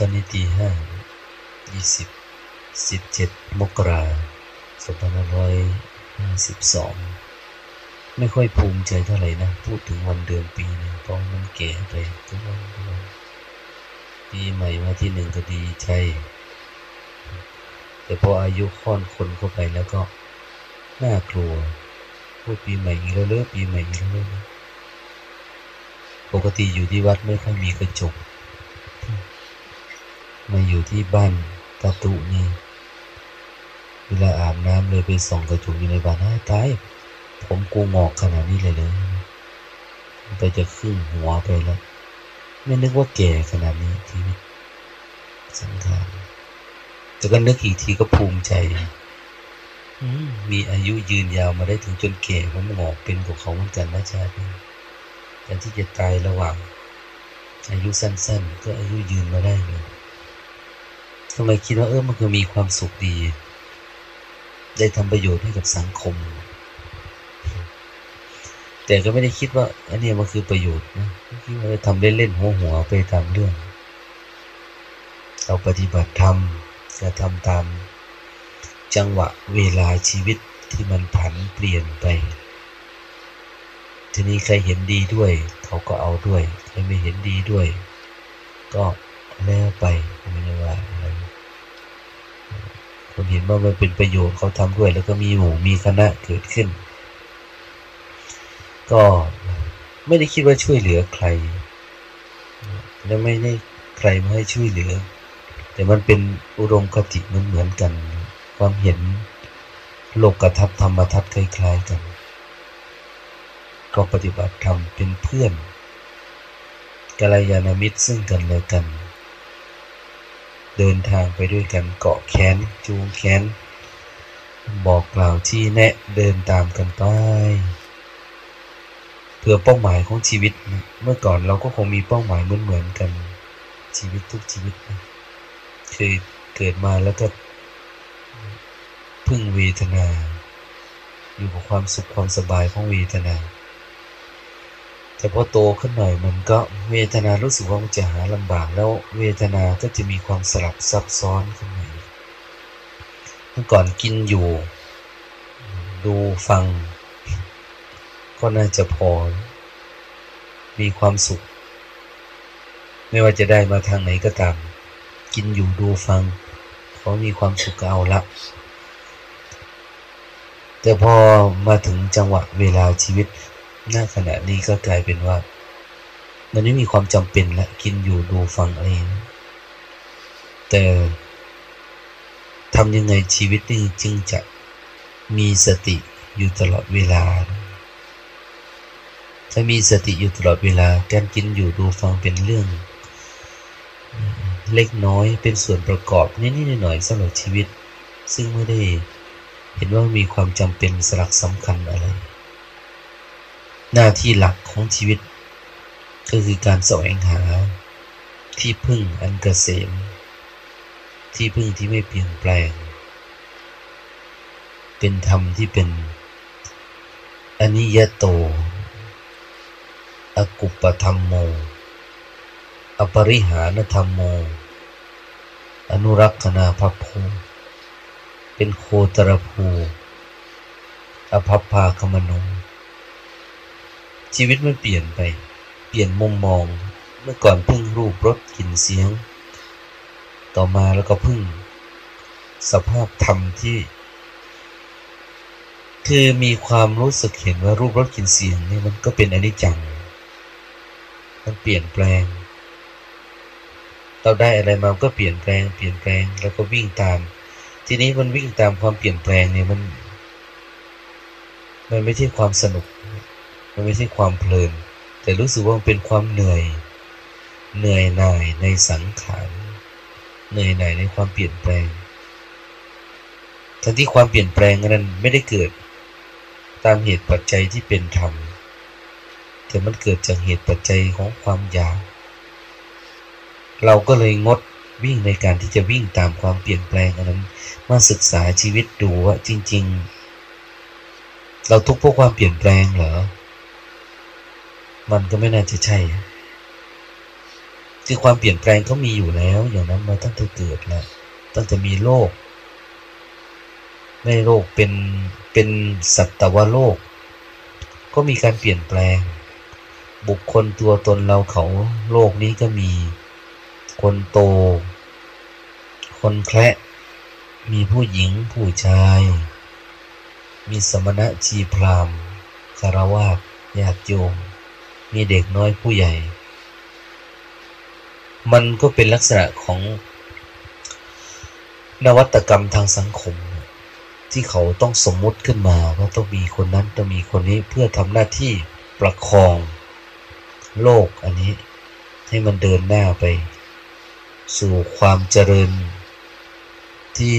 ตอนนี้ตีห้ายี่สิบสิบเจ็ดมกราสองพันร้อยห้าสิบสองไม่ค่อยภูมิใจเท่าไหร่นะ พูดถึงวันเดือนปีนึงเพราะมันแก่ไปทุกวันทุกวันปีใหม่มาที่หนึ่งก็ดีใจ แต่พออายุค่อนคนเข้าไปแล้วก็น่ากลัว พูดปีใหม่อีกแล้วเลิกปีใหม่อีกแล้วเลิกปกติอยู่ที่วัดไม่ค่อยมีกระจก มาอยู่ที่บ้านตาตุนี่เวลาอาบน้ำเลยไปส่องกระจกอยู่ในบ้านตายผมกูงอกขนาดนี้เลยเลยไปจะครึ่งหัวไปแล้ว ไม่นึกว่าแก่ขนาดนี้ทีวิตสังขารแต่ก็นึกอีกทีก็ภูมิใจมีอายุยืนยาวมาได้ถึงจนแก่ผมงอกเป็นกว่าเขาเหมือนกันนะชาตินี้การที่จะตายระหว่าง อายุสั้น ๆ ก็อายุยืนมาได้เลย ทำไมคิดว่าเออมันคือมีความสุขดี ได้ทำประโยชน์ให้กับสังคม แต่ก็ไม่ได้คิดว่า อันนี้มันคือประโยชน์นะคิดว่าทำเล่นๆหัวหัวไปตามเรื่อง เราปฏิบัติธรรมจะทำตามจังหวะเวลาชีวิตที่มันผันเปลี่ยนไป ทีนี้ใครเห็นดีด้วย เขาก็เอาด้วย ใครไม่เห็นดีด้วย ก็แล้วไปไม่ได้ว่า อะไรคนเห็นว่ามันเป็นประโยชน์เขาทำด้วย แล้วก็มีหมู่มีคณะเกิดขึ้น ก็ไม่ได้คิดว่าช่วยเหลือใคร และไม่ได้ใครมาให้ช่วยเหลือ แต่มันเป็นอุดมคติมือนเหมือนกัน ความเห็นโลกกระทับธรรมทัศน์คล้ายๆกัน ก็ปฏิบัติธรรมเป็นเพื่อนกัลยาณมิตรซึ่งกันและกัน เดินทางไปด้วยกันเกาะแขนจูงแขนบอกกล่าวที่แนะเดินตามกันไป เพื่อเป้าหมายของชีวิตเมื่อก่อนเราก็คงมีเป้าหมายเหมือนเหมือนกัน ชีวิตทุกชีวิตคือเกิดมาแล้วก็พึ่งเวทนา อยู่กับความสุขความสบายของเวทนา แต่พอโตขึ้นหน่อยมันก็เวทนารู้สึกว่ามันจะหาลำบากแล้วเวทนาก็จะมีความสลับซับซ้อนขึ้นมาเมื่อก่อนกินอยู่ ดูฟัง ก็น่าจะพอ มีความสุข ไม่ว่าจะได้มาทางไหนก็ตาม กินอยู่ดูฟังเขามีความสุขก็เอาละแต่พอมาถึงจังหวะเวลาชีวิต หน้าขณะนี้ก็กลายเป็นว่า มันไม่มีความจำเป็นละกินอยู่ดูฟังอะไรแต่ทำยังไงชีวิตนี้จึงจะมีสติอยู่ตลอดเวลา ถ้ามีสติอยู่ตลอดเวลา การกินอยู่ดูฟังเป็นเรื่อง เล็กน้อยเป็นส่วนประกอบนิดๆหน่อยๆสำหรับชีวิต ซึ่งไม่ได้เห็นว่ามีความจำเป็นสลักสำคัญอะไร หน้าที่หลักของชีวิต ก็คือการแสวงหาที่พึ่งอันกเกษม ที่พึ่งที่ไม่เปลี่ยนแปลง เป็นธรรมที่เป็นอนิยโต อกุปธรรมโม อปริหานธรรมโม อนุรักษณาภพโพเป็นโคตรภูอภัพพาคมโน ชีวิตมันเปลี่ยนไป เปลี่ยนมุมมอง เมื่อก่อนพึ่งรูปรสกลิ่นเสียง ต่อมาแล้วก็พึ่ง สภาพธรรมที่ คือมีความรู้สึกเห็นว่ารูปรสกลิ่นเสียงนี่มันก็เป็นอนิจจัง มันเปลี่ยนแปลง เราได้อะไรมาก็เปลี่ยนแปลง เปลี่ยนแปลงแล้วก็วิ่งตาม ทีนี้มันวิ่งตามความเปลี่ยนแปลงเนี่ยมันมันไม่ใช่ความสนุก มันไม่ใช่ความเพลิน แต่รู้สึกว่ามันเป็นความเหนื่อย เหนื่อยหน่ายในสังขารเหนื่อยหน่ายในความเปลี่ยนแปลงทั้งที่ความเปลี่ยนแปลงนั้นไม่ได้เกิด ตามเหตุปัจจัยที่เป็นธรรมแต่มันเกิดจากเหตุปัจจัยของความอยากเราก็เลยงดวิ่งในการที่จะวิ่งตามความเปลี่ยนแปลงอันนั้น มาศึกษาชีวิตดูว่าจริง ๆ เราทุกข์เพราะความเปลี่ยนแปลงเหรอ มันก็ไม่น่าจะใช่ คือความเปลี่ยนแปลงเขามีอยู่แล้ว อย่างนั้นมาตั้งแต่เกิดแล้วตั้งแต่มีโลกในโลกเป็นเป็นสัตวโลก ก็มีการเปลี่ยนแปลง บุคคลตัวตนเราเขาโลกนี้ก็มี คนโต คนแคระมีผู้หญิงผู้ชาย มีสมณะชีพรามคารวาสญาติโยม มีเด็กน้อยผู้ใหญ่ มันก็เป็นลักษณะของนวัตกรรมทางสังคม ที่เขาต้องสมมุติขึ้นมาว่าต้องมีคนนั้นต้องมีคนนี้เพื่อทำหน้าที่ประคองโลกอันนี้ ให้มันเดินหน้าไป สู่ความเจริญที่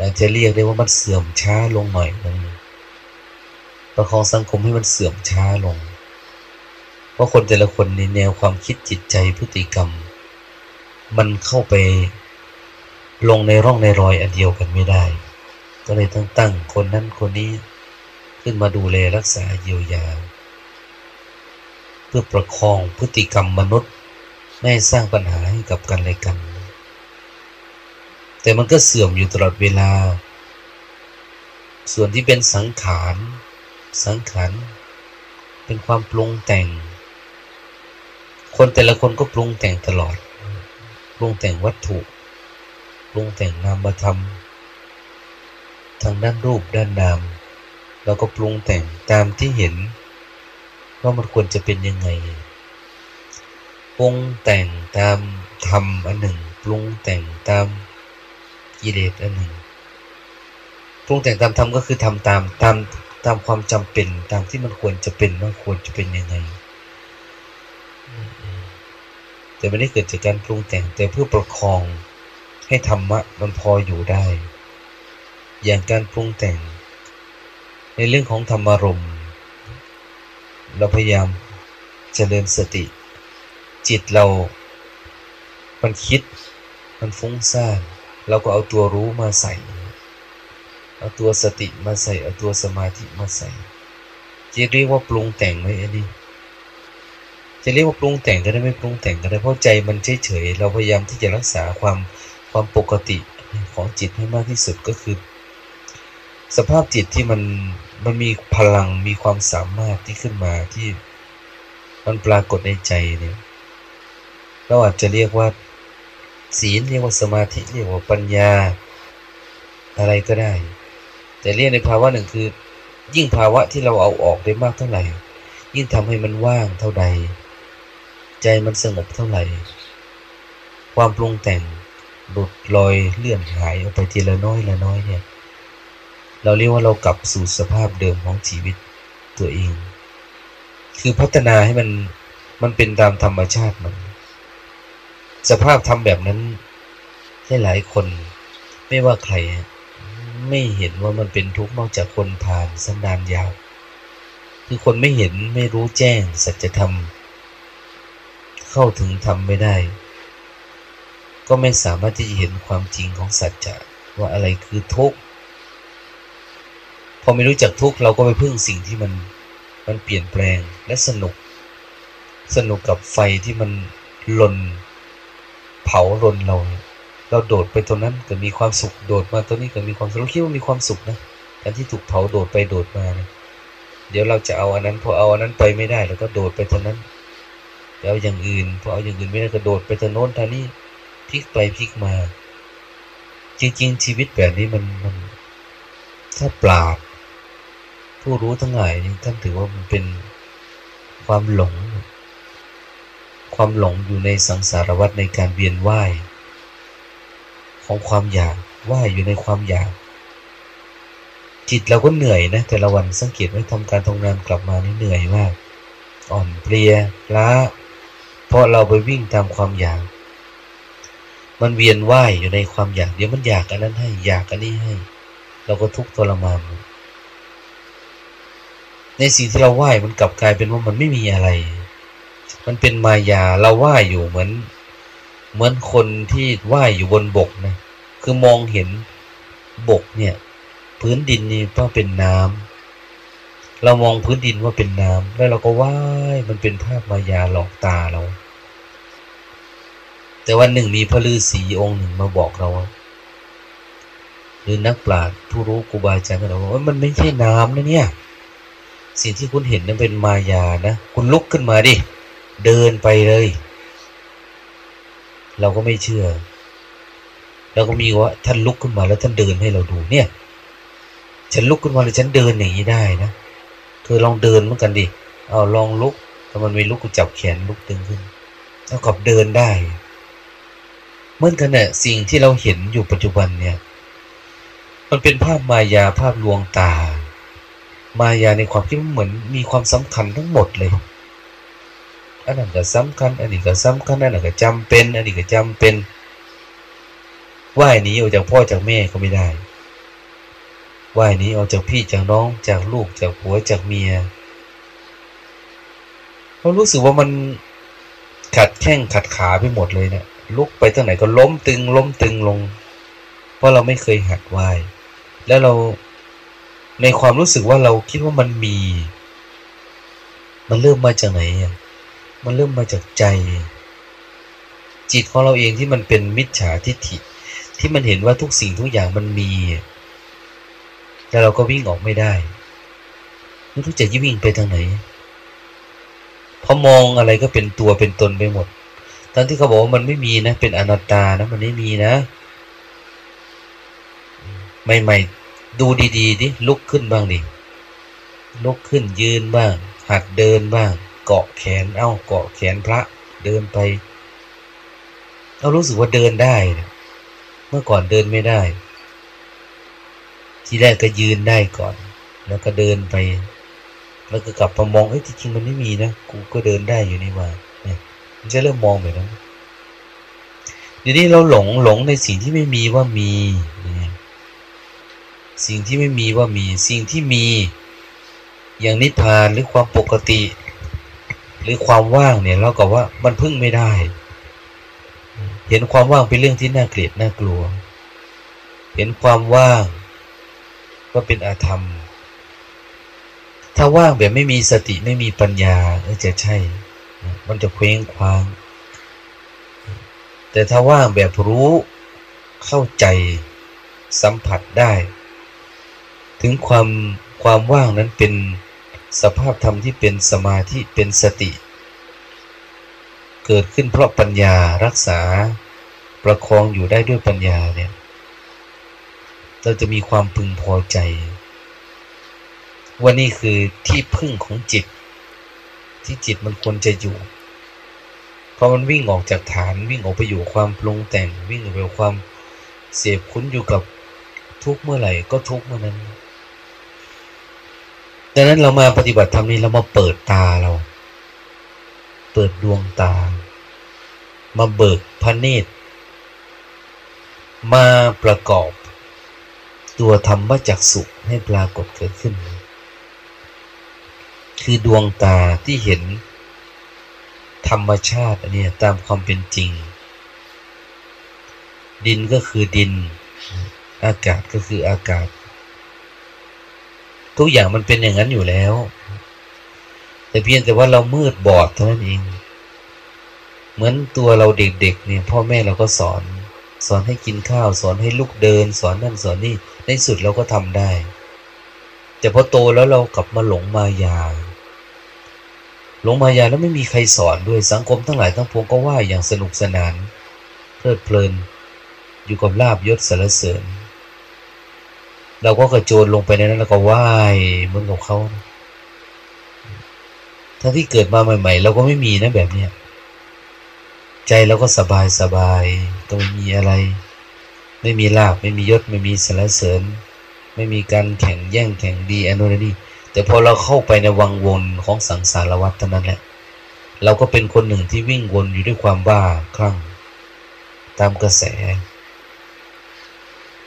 อาจจะเรียกได้ว่ามันเสื่อมช้าลงหน่อยนึงประคองสังคมให้มันเสื่อมช้าลง เพราะคนแต่ละคนในแนวความคิดจิตใจพฤติกรรม มันเข้าไปลงในร่องในรอยอันเดียวกันไม่ได้ ก็เลยต้องตั้งคนนั้นคนนี้ขึ้นมาดูแลรักษาเยียวยา เพื่อประคองพฤติกรรมมนุษย์ ไม่ให้สร้างปัญหาให้กับกันและกัน แต่มันก็เสื่อมอยู่ตลอดเวลา ส่วนที่เป็นสังขาร สังขารเป็นความปรุงแต่ง คนแต่ละคนก็ปรุงแต่งตลอด ปรุงแต่งวัตถุ ปรุงแต่งนามธรรม ทางด้านรูปด้านนาม เราก็ปรุงแต่งตามที่เห็น ว่ามันควรจะเป็นยังไง ปรุงแต่งตามธรรมอันหนึ่ง ปรุงแต่งตามกิเลสอันหนึ่ง ปรุงแต่งตามธรรมก็คือทำตามตามตามความจำเป็นตามที่มันควรจะเป็นว่าควรจะเป็นยังไง แต่ไม่ได้เกิดจากการปรุงแต่งแต่เพื่อประคองให้ธรรมะมันพออยู่ได้ อย่างการปรุงแต่ง ในเรื่องของธรรมารมณ์เราพยายามเจริญสติ จิตเรา มันคิด มันฟุ้งซ่านเราก็เอาตัวรู้มาใส่ เอาตัวสติมาใส่ เอาตัวสมาธิมาใส่จะเรียกว่าปรุงแต่งไหมอันนี้ จะเรียกว่าปรุงแต่งก็ได้ไม่ปรุงแต่งก็ได้เพราะใจมันเฉยๆเราพยายามที่จะรักษาความความปกติของจิตให้มากที่สุดก็คือ สภาพจิตที่มันมันมีพลังมีความสามารถที่ขึ้นมาที่มันปรากฏในใจเนี่ยเราอาจจะเรียกว่าศีลเรียกว่าสมาธิเรียกว่าปัญญาอะไรก็ได้ แต่เรียกในภาวะหนึ่งคือ ยิ่งภาวะที่เราเอาออกได้มากเท่าไหร่ ยิ่งทำให้มันว่างเท่าใด ใจมันสงบเท่าไหร่ ความปรุงแต่งหลุดลอยเลื่อนหายออกไปทีละน้อยละน้อยเนี่ย เราเรียกว่าเรากลับสู่สภาพเดิมของชีวิตตัวเอง คือพัฒนาให้มันมันเป็นตามธรรมชาติมัน สภาพทำแบบนั้นให้หลายคน ไม่ว่าใคร ไม่เห็นว่ามันเป็นทุกข์นอกจากคนผ่านสันดานยาว คือคนไม่เห็นไม่รู้แจ้งสัจธรรม เข้าถึงธรรมไม่ได้ ก็ไม่สามารถที่จะเห็นความจริงของสัจจะว่าอะไรคือทุกข์พอไม่รู้จักทุกข์เราก็ไปพึ่งสิ่งที่มันมันเปลี่ยนแปลงและสนุก สนุกกับไฟที่มันลนเผาลนเรา เราโดดไปตรงนั้นก็มีความสุขโดดมาตัวนี้ก็มีความสุขเราคิดว่ามีความสุขนะการที่ถูกเผาโดดไปโดดมาเนี่ยเดี๋ยวเราจะเอาอันนั้นพอเอาอันนั้นไปไม่ได้เราก็โดดไปตรงนั้น เดี๋ยวอย่างอื่นพอเอาอย่างอื่นไม่ได้ก็โดดไปตรงโน้นทางนี้พลิกไปพลิกมา จริง ๆ ชีวิตแบบนี้มันมัน ถ้าปราบ ผู้รู้ทั้งหลายนี่ท่านถือว่ามันเป็นความหลง ความหลงอยู่ในสังสารวัฏในการเวียนว่าย ของความอยากว่ายอยู่ในความอยากจิตเราก็เหนื่อยนะแต่ละวันสังเกตไว้ทำการทำงานกลับมานี่เหนื่อยมาก อ่อนเพลียล้า ราะเราไปวิ่งตามความอยาก มันเวียนว่ายอยู่ในความอยาก เดี๋ยวมันอยากอันนั้นให้ อยากอันนี้ให้ เราก็ทุกข์ทรมานในสิ่งที่เราไหว้มันกลับกลายเป็นว่ามันไม่มีอะไร มันเป็นมายาเราไหว้อยู่เหมือน เหมือนคนที่ไหว้อยู่บนบกนะคือมองเห็นบกเนี่ย พื้นดินนี่ต้องเป็นน้ำเรามองพื้นดินว่าเป็นน้ำแล้วเราก็ไหว้มันเป็นภาพมายาหลอกตาเรา แต่วันหนึ่งมีพระฤาษีองค์หนึ่งมาบอกเราหรือนักปราชญ์ผู้รู้ครูบาอาจารย์ก็บอกว่ามันไม่ใช่น้ำนะเนี่ย สิ่งที่คุณเห็นนั้นเป็นมายานะ คุณลุกขึ้นมาดิ เดินไปเลย เราก็ไม่เชื่อ เราก็มีว่าท่านลุกขึ้นมาแล้วท่านเดินให้เราดูเนี่ย ฉันลุกขึ้นมาแล้วฉันเดินอย่างนี้ได้นะเธอลองเดินเหมือนกันดิ เอาลองลุกถ้ามันไม่ลุกก็จับแขนลุกตึงขึ้นเท่ากับเดินได้ เมื่อนกันเนี่ยสิ่งที่เราเห็นอยู่ปัจจุบันเนี่ย มันเป็นภาพมายาภาพลวงตา มายาในความที่มันเหมือนมีความสำคัญทั้งหมดเลยอันนั้นก็สำคัญ อันนี้ก็สำคัญอันนั้นก็จำเป็น อันนี้ก็จำเป็นว่ายหนีออกจากพ่อจากแม่ก็ไม่ได้ว่ายหนีออกจากพี่จากน้องจากลูกจากผัวจากเมียเรารู้สึกว่ามันขัดแข้งขัดขาไปหมดเลยเนะี่ย ลุกไปทางไหนก็ล้มตึง ล้มตึงลง เพราะเราไม่เคยหัดว่าย แล้วเราในความรู้สึกว่าเราคิดว่ามันมี มันเริ่มมาจากไหนอะมันเริ่มมาจากใจ จิตของเราเองที่มันเป็นมิจฉาทิฏฐิ ที่มันเห็นว่าทุกสิ่งทุกอย่างมันมี แต่เราก็วิ่งออกไม่ได้ไม่รู้จะยิ่งไปทางไหนพอมองอะไรก็เป็นตัวเป็นตนไปหมด ทั้งที่เขาบอกว่ามันไม่มีนะ เป็นอนัตตานะมันไม่มีนะ ใหม่ๆดูดีๆดิลุกขึ้นบ้างดิลุกขึ้นยืนบ้าง หัดเดินบ้าง เกาะแขนเอ้าเกาะแขนพระเดินไปเรารู้สึกว่าเดินได้นะเมื่อก่อนเดินไม่ได้ ทีแรกก็ยืนได้ก่อน แล้วก็เดินไป แล้วก็กลับมามองเอ้ยจริงๆมันไม่มีนะกูก็เดินได้อยู่นี่มาเนี่ย มันจะเริ่มมองแบบนั้นเดี๋ยวนี้เราหลงหลงในสิ่งที่ไม่มีว่ามีสิ่งที่ไม่มีว่ามี สิ่งที่มี อย่างนิพพานหรือความปกติ หรือความว่างเนี่ยเราก็ว่ามันพึ่งไม่ได้ เห็นความว่างเป็นเรื่องที่น่าเกลียดน่ากลัว เห็นความว่างว่าเป็นอาธรรม ถ้าว่างแบบไม่มีสติไม่มีปัญญาก็จะใช่ มันจะเคว้งคว้าง แต่ถ้าว่างแบบรู้เข้าใจสัมผัสได้ ถึงความความว่างนั้นเป็นสภาพธรรมที่เป็นสมาธิเป็นสติ เกิดขึ้นเพราะปัญญารักษาประคองอยู่ได้ด้วยปัญญาเนี่ยเราจะมีความพึงพอใจ ว่านี่คือที่พึ่งของจิต ที่จิตมันควรจะอยู่พอมันวิ่งออกจากฐานวิ่งออกไปอยู่ความปรุงแต่งวิ่งออกไปความเสียบคุ้นอยู่กับทุกเมื่อไหร่ก็ทุกเมื่อนั้น ดังนั้นเรามาปฏิบัติธรรมนี้เรามาเปิดตาเรา เปิดดวงตา มาเบิกพระเนตร มาประกอบ ตัวธรรมจักสุให้ปรากฏเกิดขึ้น คือดวงตาที่เห็นธรรมชาติอันนี้ตามความเป็นจริง ดินก็คือดิน อากาศก็คืออากาศ ทุกอย่างมันเป็นอย่างนั้นอยู่แล้ว แต่เพียงแต่ว่าเรามืดบอดเท่านั้นเอง เหมือนตัวเราเด็กๆเนี่ยพ่อแม่เราก็สอน สอนให้กินข้าว สอนให้ลุกเดิน สอนนั่นสอนนี่ในสุดเราก็ทำได้ แต่พอโตแล้วเรากลับมาหลงมายา หลงมายาแล้วไม่มีใครสอนด้วยสังคมทั้งหลายทั้งปวงก็ว่าอย่างสนุกสนาน เพลิดเพลิน อยู่กับลาบยศสารเสริญ เราก็กระโจนลงไปในนั้นแล้วก็ว่ายเหมือนกับเขาทั้งที่เกิดมาใหม่ ๆ เราก็ไม่มีนะแบบเนี้ยใจเราก็สบายสบายก็ไม่มีอะไร ไม่มีลาบไม่มียศไม่มีสารเสริญ ไม่มีการแข่งแย่งแข่งดีอันนู้นนี่ แต่พอเราเข้าไปในวังวนของสังสารวัฏเท่านั้นแหละ เราก็เป็นคนหนึ่งที่วิ่งวนอยู่ด้วยความบ้าคลั่ง ตามกระแส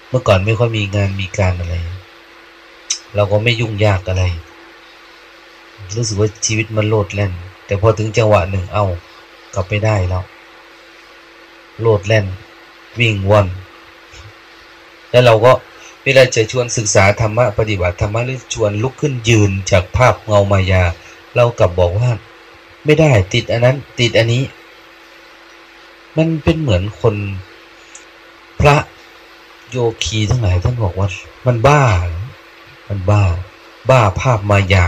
เมื่อก่อนไม่ค่อยมีงานมีการอะไร เราก็ไม่ยุ่งยากอะไร รู้สึกว่าชีวิตมันโลดแล่น แต่พอถึงจังหวะหนึ่งเอากลับไม่ได้แล้ว โลดแล่น วิ่งวนแล้วเราก็ เวลาจะชวนศึกษาธรรมะปฏิบัติธรรมะหรือชวนลุกขึ้นยืนจากภาพเงามายา เรากลับบอกว่า ไม่ได้ติดอันนั้น ติดอันนี้ มันเป็นเหมือนคนพระโยคีทั้งหลายท่านบอกว่า มันบ้า มันบ้า บ้าภาพมายา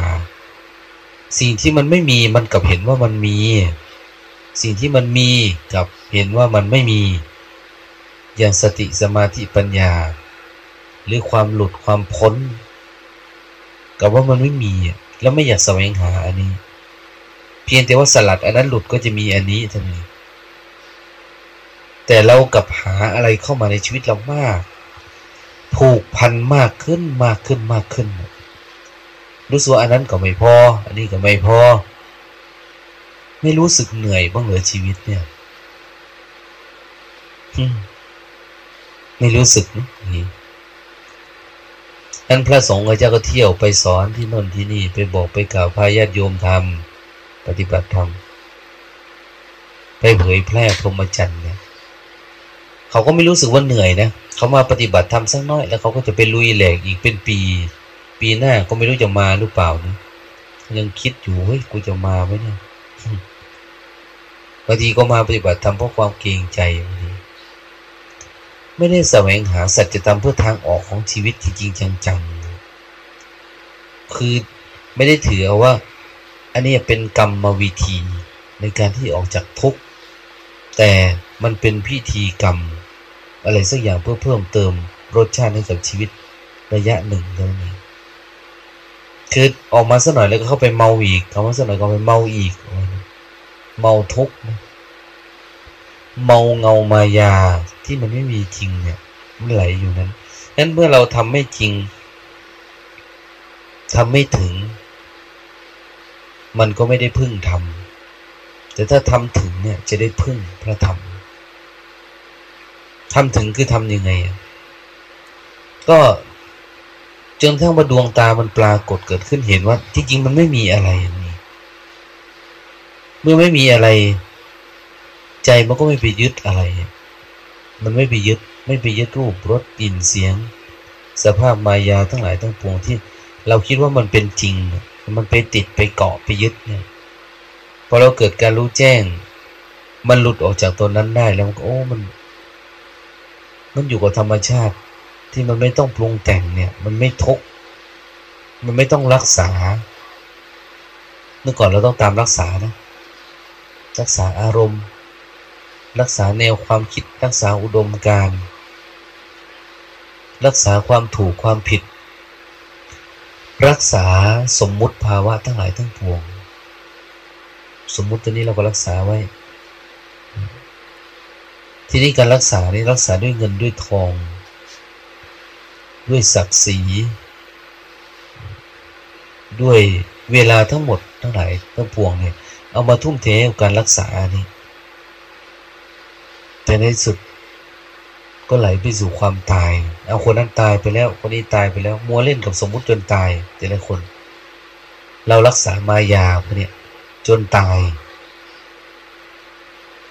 สิ่งที่มันไม่มีมันกลับเห็นว่ามันมี สิ่งที่มันมีกลับเห็นว่ามันไม่มี อย่างสติสมาธิปัญญา หรือความหลุดความพ้น กับว่ามันไม่มี แล้วไม่อยากแสวงหาอันนี้ เพียงแต่ว่าสลัด อันนั้นหลุดก็จะมีอันนี้เท่านี้แต่เรากับหาอะไรเข้ามาในชีวิตเรามาก ผูกพันมากขึ้นมากขึ้นมากขึ้น รู้สึกว่าอันนั้นก็ไม่พอ อันนี้ก็ไม่พอ ไม่รู้สึกเหนื่อยบ้างเหรอชีวิตเนี่ยไม่รู้สึกนี่ ท่านพระสงฆ์เจ้าก็เที่ยวไปสอนที่นนที่นี่ไปบอกไปกล่าวพาญาติโยมทำปฏิบัติธรรมไปเผยแพร่พรหมจรรย์เนี่ยเขาก็ไม่รู้สึกว่าเหนื่อยนะเขามาปฏิบัติทำสักน้อย แล้วเขาก็จะไปลุยแหลกอีกเป็นปี ปีหน้าก็ไม่รู้จะมาหรือเปล่านะยังคิดอยู่เฮ้ยกูจะมาไหมเนี่ยบางทีก็มาปฏิบัติทำเพราะความเกรงใจ ไม่ได้แสวงหาสัจธรรมเพื่อทางออกของชีวิตจริงๆจังๆ คือไม่ได้ถือว่า อันนี้เป็นกรรมวิธีในการที่ออกจากทุกข์ แต่มันเป็นพิธีกรรม อะไรสักอย่างเพื่อเพิ่มเติมรสชาติให้กับชีวิตระยะหนึ่งเท่านี้คือออกมาสักหน่อยแล้วก็เข้าไปเมาอีกเข้ามาสักหน่อยก็ไปเมาอีก เมาทุกข์ เมาเงามายาที่มันไม่มีจริงเนี่ยมันไหลอยู่นั้นนั้นเมื่อเราทำไม่จริงทำไม่ถึง มันก็ไม่ได้พึ่งทำแต่ถ้าทำถึงเนี่ย จะได้พึ่งพระธรรมทำถึงคือทำยังไง ก็จนทั้งว่าดวงตามันปรากฏเกิดขึ้นเห็นว่า ที่จริงมันไม่มีอะไรนี่เมื่อไม่มีอะไร ใจมันก็ไม่ไปยึดอะไร มันไม่ไปยึด ไม่ไปยึดรูปรสกลิ่นเสียง สภาพมายาทั้งหลายทั้งปวงที่ เราคิดว่ามันเป็นจริง มันไปติดไปเกาะไปยึดเนี่ยพอเราเกิดการรู้แจ้ง มันหลุดออกจากตัวนั้นได้แล้วมันก็โอ้มัน มันอยู่กับธรรมชาติที่มันไม่ต้องปรุงแต่งเนี่ย มันไม่ทุกมันไม่ต้องรักษา เมื่อก่อนเราต้องตามรักษานะ รักษาอารมณ์ รักษาแนวความคิดรักษาอุดมการ รักษาความถูกความผิด รักษาสมมุติภาวะทั้งหลายทั้งปวง สมมุติตัวนี้เราก็รักษาไว้ ทีนี้การรักษานี่รักษาด้วยเงินด้วยทอง ด้วยศักดิ์ศรีด้วยเวลาทั้งหมดทั้งหลายทั้งปวงเนี่ยเอามาทุ่มเทกับการรักษานี่ แต่ในสุดก็ไหลไปสู่ความตาย เอาคนนั้นตายไปแล้ว คนนี้ตายไปแล้ว มัวเล่นกับสมมุติจนตาย แต่ละคน เรารักษามายาพวกนี้จนตาย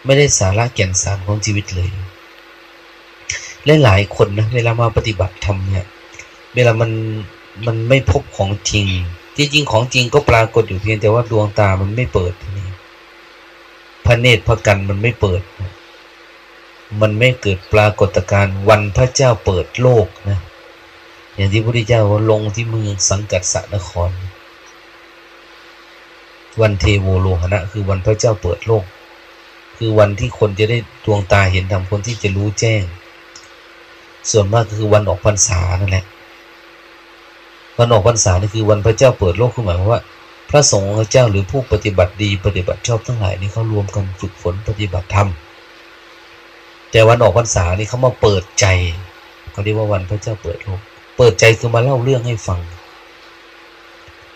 ไม่ได้สาระแก่นสารของชีวิตเลยและหลายคนนะเวลามาปฏิบัติธรรมเนี่ย เวลามันมันไม่พบของจริง ที่จริงของจริงก็ปรากฏอยู่เพียงแต่ว่าดวงตามันไม่เปิดนี่พระเนตรพระกันมันไม่เปิด มันไม่เกิดปรากฏการณ์วันพระเจ้าเปิดโลกนะ อย่างที่พระพุทธเจ้าว่าลงที่เมืองสังกัดสนคร วันเทโวโลหณะ คือวันพระเจ้าเปิดโลก คือวันที่คนจะได้ดวงตาเห็นธรรมคนที่จะรู้แจ้ง ส่วนมากคือวันออกพรรษานั่นแหละวันออกพรรษานี่คือวันพระเจ้าเปิดโลกคือหมายว่า พระสงฆ์เจ้าหรือผู้ปฏิบัติดีปฏิบัติชอบทั้งหลายนี่เขารวมกันฝึกฝนปฏิบัติธรรม แต่วันออกพรรษานี่เขามาเปิดใจเขาเรียกว่าวันพระเจ้าเปิดโลกเปิดใจคือมาเล่าเรื่องให้ฟัง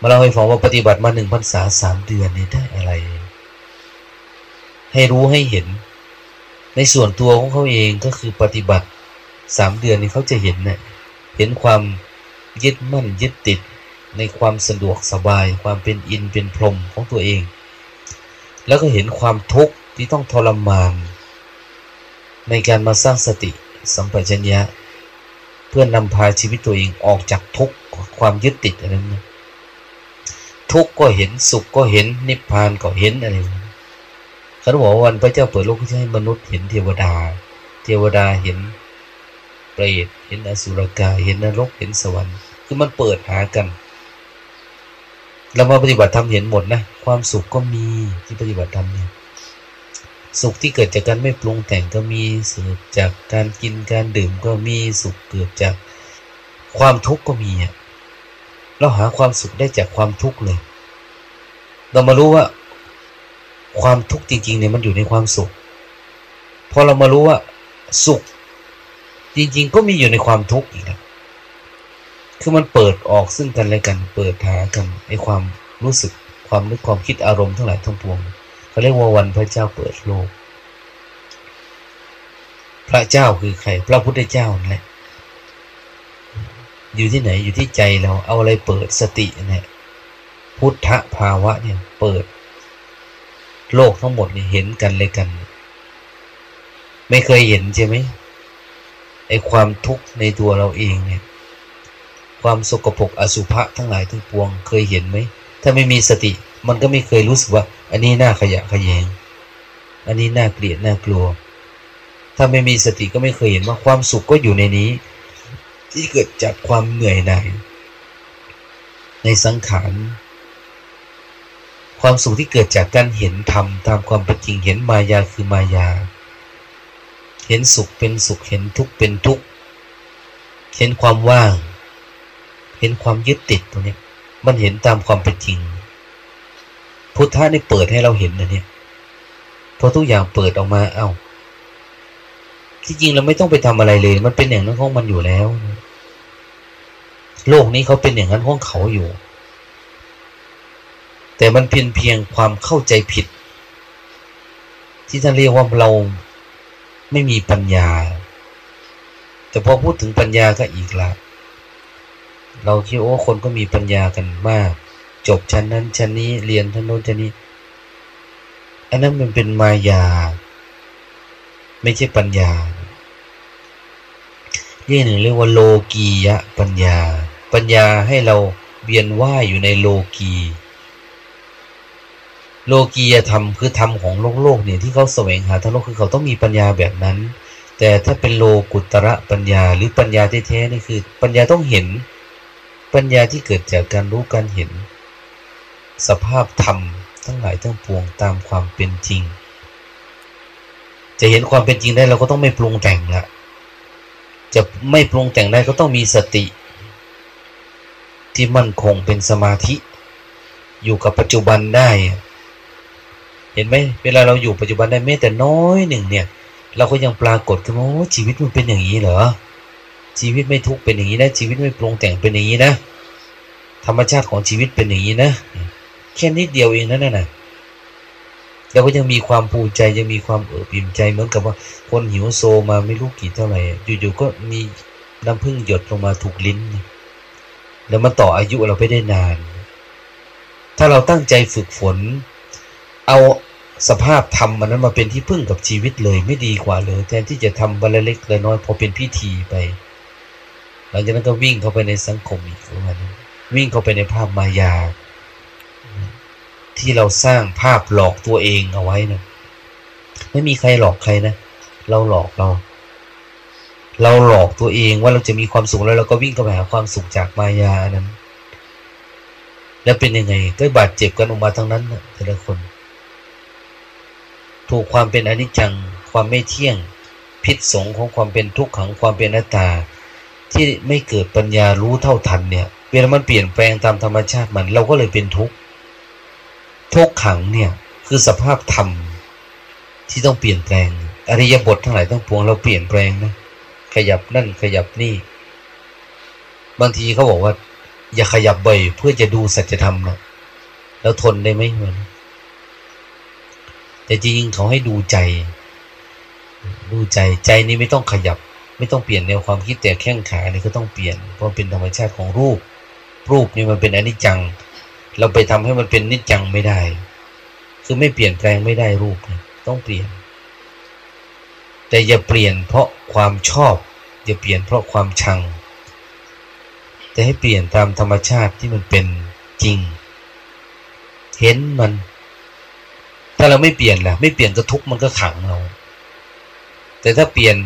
มาเล่าให้ฟังว่าปฏิบัติมาหนึ่งพรรษาสามเดือนนี่ได้อะไร ให้รู้ให้เห็น ในส่วนตัวของเขาเองก็คือปฏิบัติสามเดือนนี้เขาจะเห็นเนะ่ยเห็นความยึดมั่นยึดติดในความสะดวกสบาย ความเป็นอินเป็นพรหมของตัวเอง แล้วก็เห็นความทุกข์ที่ต้องทรมาน ในการมาสร้างสติสัมปชัญญะ เพื่อนำพาชีวิตตัวเองออกจากทุกข์ความยึดติดอะไรนั้นทุกข์ก็เห็นสุขก็เห็นนิพพานก็เห็นอะไรเขาบอกว่าวันพระเจ้าเปิดโลกให้มนุษย์เห็นเทวดา เทวดาเห็นเปรตเห็นอสุรกายเห็นนรกเห็นสวรรค์ คือมันเปิดหากันเรามาปฏิบัติธรรมเห็นหมดนะ ความสุขก็มีที่ปฏิบัติธรรมเนี่ย สุขที่เกิดจากการไม่ปรุงแต่งก็มีสุขจากการกินการดื่มก็มีสุขเกิดจากความทุกข์ก็มีอะเราหาความสุขได้จากความทุกข์เลยเรามารู้ว่าความทุกข์จริงๆเนี่ยมันอยู่ในความสุข พอเรามารู้ว่าสุข จริง ๆ ก็มีอยู่ในความทุกข์อีกแล้วคือมันเปิดออกซึ่งกันและกัน เปิดหากันในความรู้สึกความนึกความคิดอารมณ์ทั้งหลายทั้งปวง เขาเรียกว่าวันพระเจ้าเปิดโลก พระเจ้าคือใคร พระพุทธเจ้านั่นแหละอยู่ที่ไหนอยู่ที่ใจเราเอาอะไรเปิดสติเนี่ยพุทธภาวะเนี่ยเปิด โลกทั้งหมดเนี่ยเห็นกันเลยกัน ไม่เคยเห็นใช่ไหมไอความทุกข์ในตัวเราเองเนี่ย ความสกปรกอสุภะทั้งหลายทั้งปวง เคยเห็นไหม ถ้าไม่มีสติ มันก็ไม่เคยรู้สึกว่า อันนี้น่าขยะขยง อันนี้น่าเกลียดน่ากลัว ถ้าไม่มีสติก็ไม่เคยเห็นว่าความสุขก็อยู่ในนี้ ที่เกิดจากความเหนื่อยหน่ายในสังขารความสุขที่เกิดจากการเห็นธรรมตามความเป็นจริงเห็นมายาคือมายา เห็นสุขเป็นสุขเห็นทุกข์เป็นทุกข์เห็นความว่าง เห็นความยึดติดตรงนี้มันเห็นตามความเป็นจริง พุทธะนี่เปิดให้เราเห็นนะเนี่ยพอทุกอย่างเปิดออกมาเอา้าที่จริงเราไม่ต้องไปทำอะไรเลย มันเป็นอย่างนั้นของมันอยู่แล้ว โลกนี้เขาเป็นอย่างนั้นของเขาอยู่ แต่มันเพียงเพียงความเข้าใจผิด ที่ท่านเรียกว่าเราไม่มีปัญญา แต่พอพูดถึงปัญญาก็อีกละ เราคิดว่าคนก็มีปัญญากันมาก จบชั้นนั้นชั้นนี้เรียนทั้งโน้นชั้นนี้ อันนั้นมันเป็นมายา ไม่ใช่ปัญญาเรียกหนึ่งเรียกว่าโลกียะปัญญา ปัญญาให้เราเวียนว่ายอยู่ในโลกี โลกียธรรมคือธรรมของโลกโลกเนี่ยที่เขาแสวงหาทั้งโลกคือเขาต้องมีปัญญาแบบนั้น แต่ถ้าเป็นโลกุตระปัญญาหรือปัญญาแท้ๆนี่คือ ปัญญาต้องเห็น ปัญญาที่เกิดจากการรู้การเห็น สภาพธรรมทั้งหลายทั้งปวงตามความเป็นจริง จะเห็นความเป็นจริงได้เราก็ต้องไม่ปรุงแต่งละจะไม่ปรุงแต่งได้ก็ต้องมีสติ ที่มั่นคงเป็นสมาธิ อยู่กับปัจจุบันได้ เห็นไหมเวลาเราอยู่ปัจจุบันได้แม้แต่น้อยหนึ่งเนี่ย เราก็ยังปรากฏขึ้นว่าชีวิตมันเป็นอย่างนี้เหรอชีวิตไม่ทุกข์เป็นอย่างนี้นะชีวิตไม่ปรุงแต่งเป็นอย่างนี้นะ ธรรมชาติของชีวิตเป็นอย่างนี้นะ แค่นิดเดียวเองนั่นน่ะเราก็ยังมีความภูมิใจยังมีความเอิบอิ่มใจเหมือนกับว่าคนหิวโซมาไม่รู้กี่เท่าไหร่อยู่ๆก็มีน้ำพึ่งหยดลงมาถูกลิ้น แล้วมันต่ออายุเราไปได้นาน ถ้าเราตั้งใจฝึกฝน เอาสภาพธรรมมันนั้นมาเป็นที่พึ่งกับชีวิตเลยไม่ดีกว่าเลยแทนที่จะทำวันเล็กเลยน้อยพอเป็นพิธีไป หลังจากนั้นก็วิ่งเข้าไปในสังคมอีกประมาณนั้นวิ่งเข้าไปในภาพมายา ที่เราสร้างภาพหลอกตัวเองเอาไว้นะไม่มีใครหลอกใครนะ เราหลอกเรา เราหลอกตัวเองว่าเราจะมีความสุขแล้วเราก็วิ่งเข้าไปหาความสุขจากมายานั้น แล้วเป็นยังไง ก็บาดเจ็บกันออกมาทั้งนั้นนะแต่ละคน ถูกความเป็นอนิจจัง ความไม่เที่ยง พิษสงของความเป็นทุกขังความเป็นอนัตตา ที่ไม่เกิดปัญญารู้เท่าทันเนี่ยเวลามันเปลี่ยนแปลงตามธรรมชาติมัน เราก็เลยเป็นทุกข์ ทุกขังเนี่ยคือสภาพธรรมที่ต้องเปลี่ยนแปลง อริยบททั้งหลายทั้งปวงเราเปลี่ยนแปลงนะขยับนั่นขยับนี่ บางทีเขาบอกว่า อย่าขยับบ่อยเพื่อจะดูสัจธรรมนะแล้วทนได้ไหมเหมือนแต่จริงๆเขาให้ดูใจ ดูใจใจนี้ไม่ต้องขยับ ไม่ต้องเปลี่ยนแนวความคิดแต่แข้งขาเนี่ยก็ต้องเปลี่ยนเพราะเป็นธรรมชาติของรูป รูปนี่มันเป็นอนิจจัง เราไปทำให้มันเป็นนิจจังไม่ได้ คือไม่เปลี่ยนแปลงไม่ได้รูปต้องเปลี่ยน แต่อย่าเปลี่ยนเพราะความชอบ อย่าเปลี่ยนเพราะความชังแต่ให้เปลี่ยนตามธรรมชาติที่มันเป็นจริง เห็นมัน ถ้าเราไม่เปลี่ยนล่ะ ไม่เปลี่ยนก็ทุกข์มันก็ขังเรา แต่ถ้าเปลี่ยน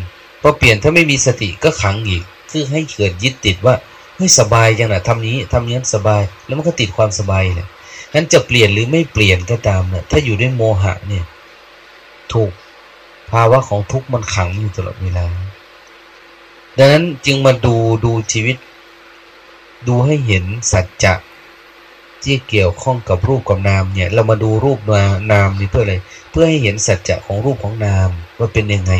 พอเปลี่ยนถ้าไม่มีสติก็ขังอีก คือให้เกิดยึดติดว่า เฮ้ยสบายจังนะทำนี้ทำนี้สบาย แล้วมันก็ติดความสบายเลยงั้นจะเปลี่ยนหรือไม่เปลี่ยนก็ตามเนะถ้าอยู่ด้วยโมหะเนี่ย ถูกภาวะของทุกข์มันขังอยู่ตลอดเวลา ดังนั้นจึงมาดูดูชีวิต ดูให้เห็นสัจจะที่เกี่ยวข้องกับรูปกับนามเนี่ย เรามาดูรูปนามนี่เพื่ออะไร เพื่อให้เห็นสัจจะของรูปของนามว่าเป็นยังไง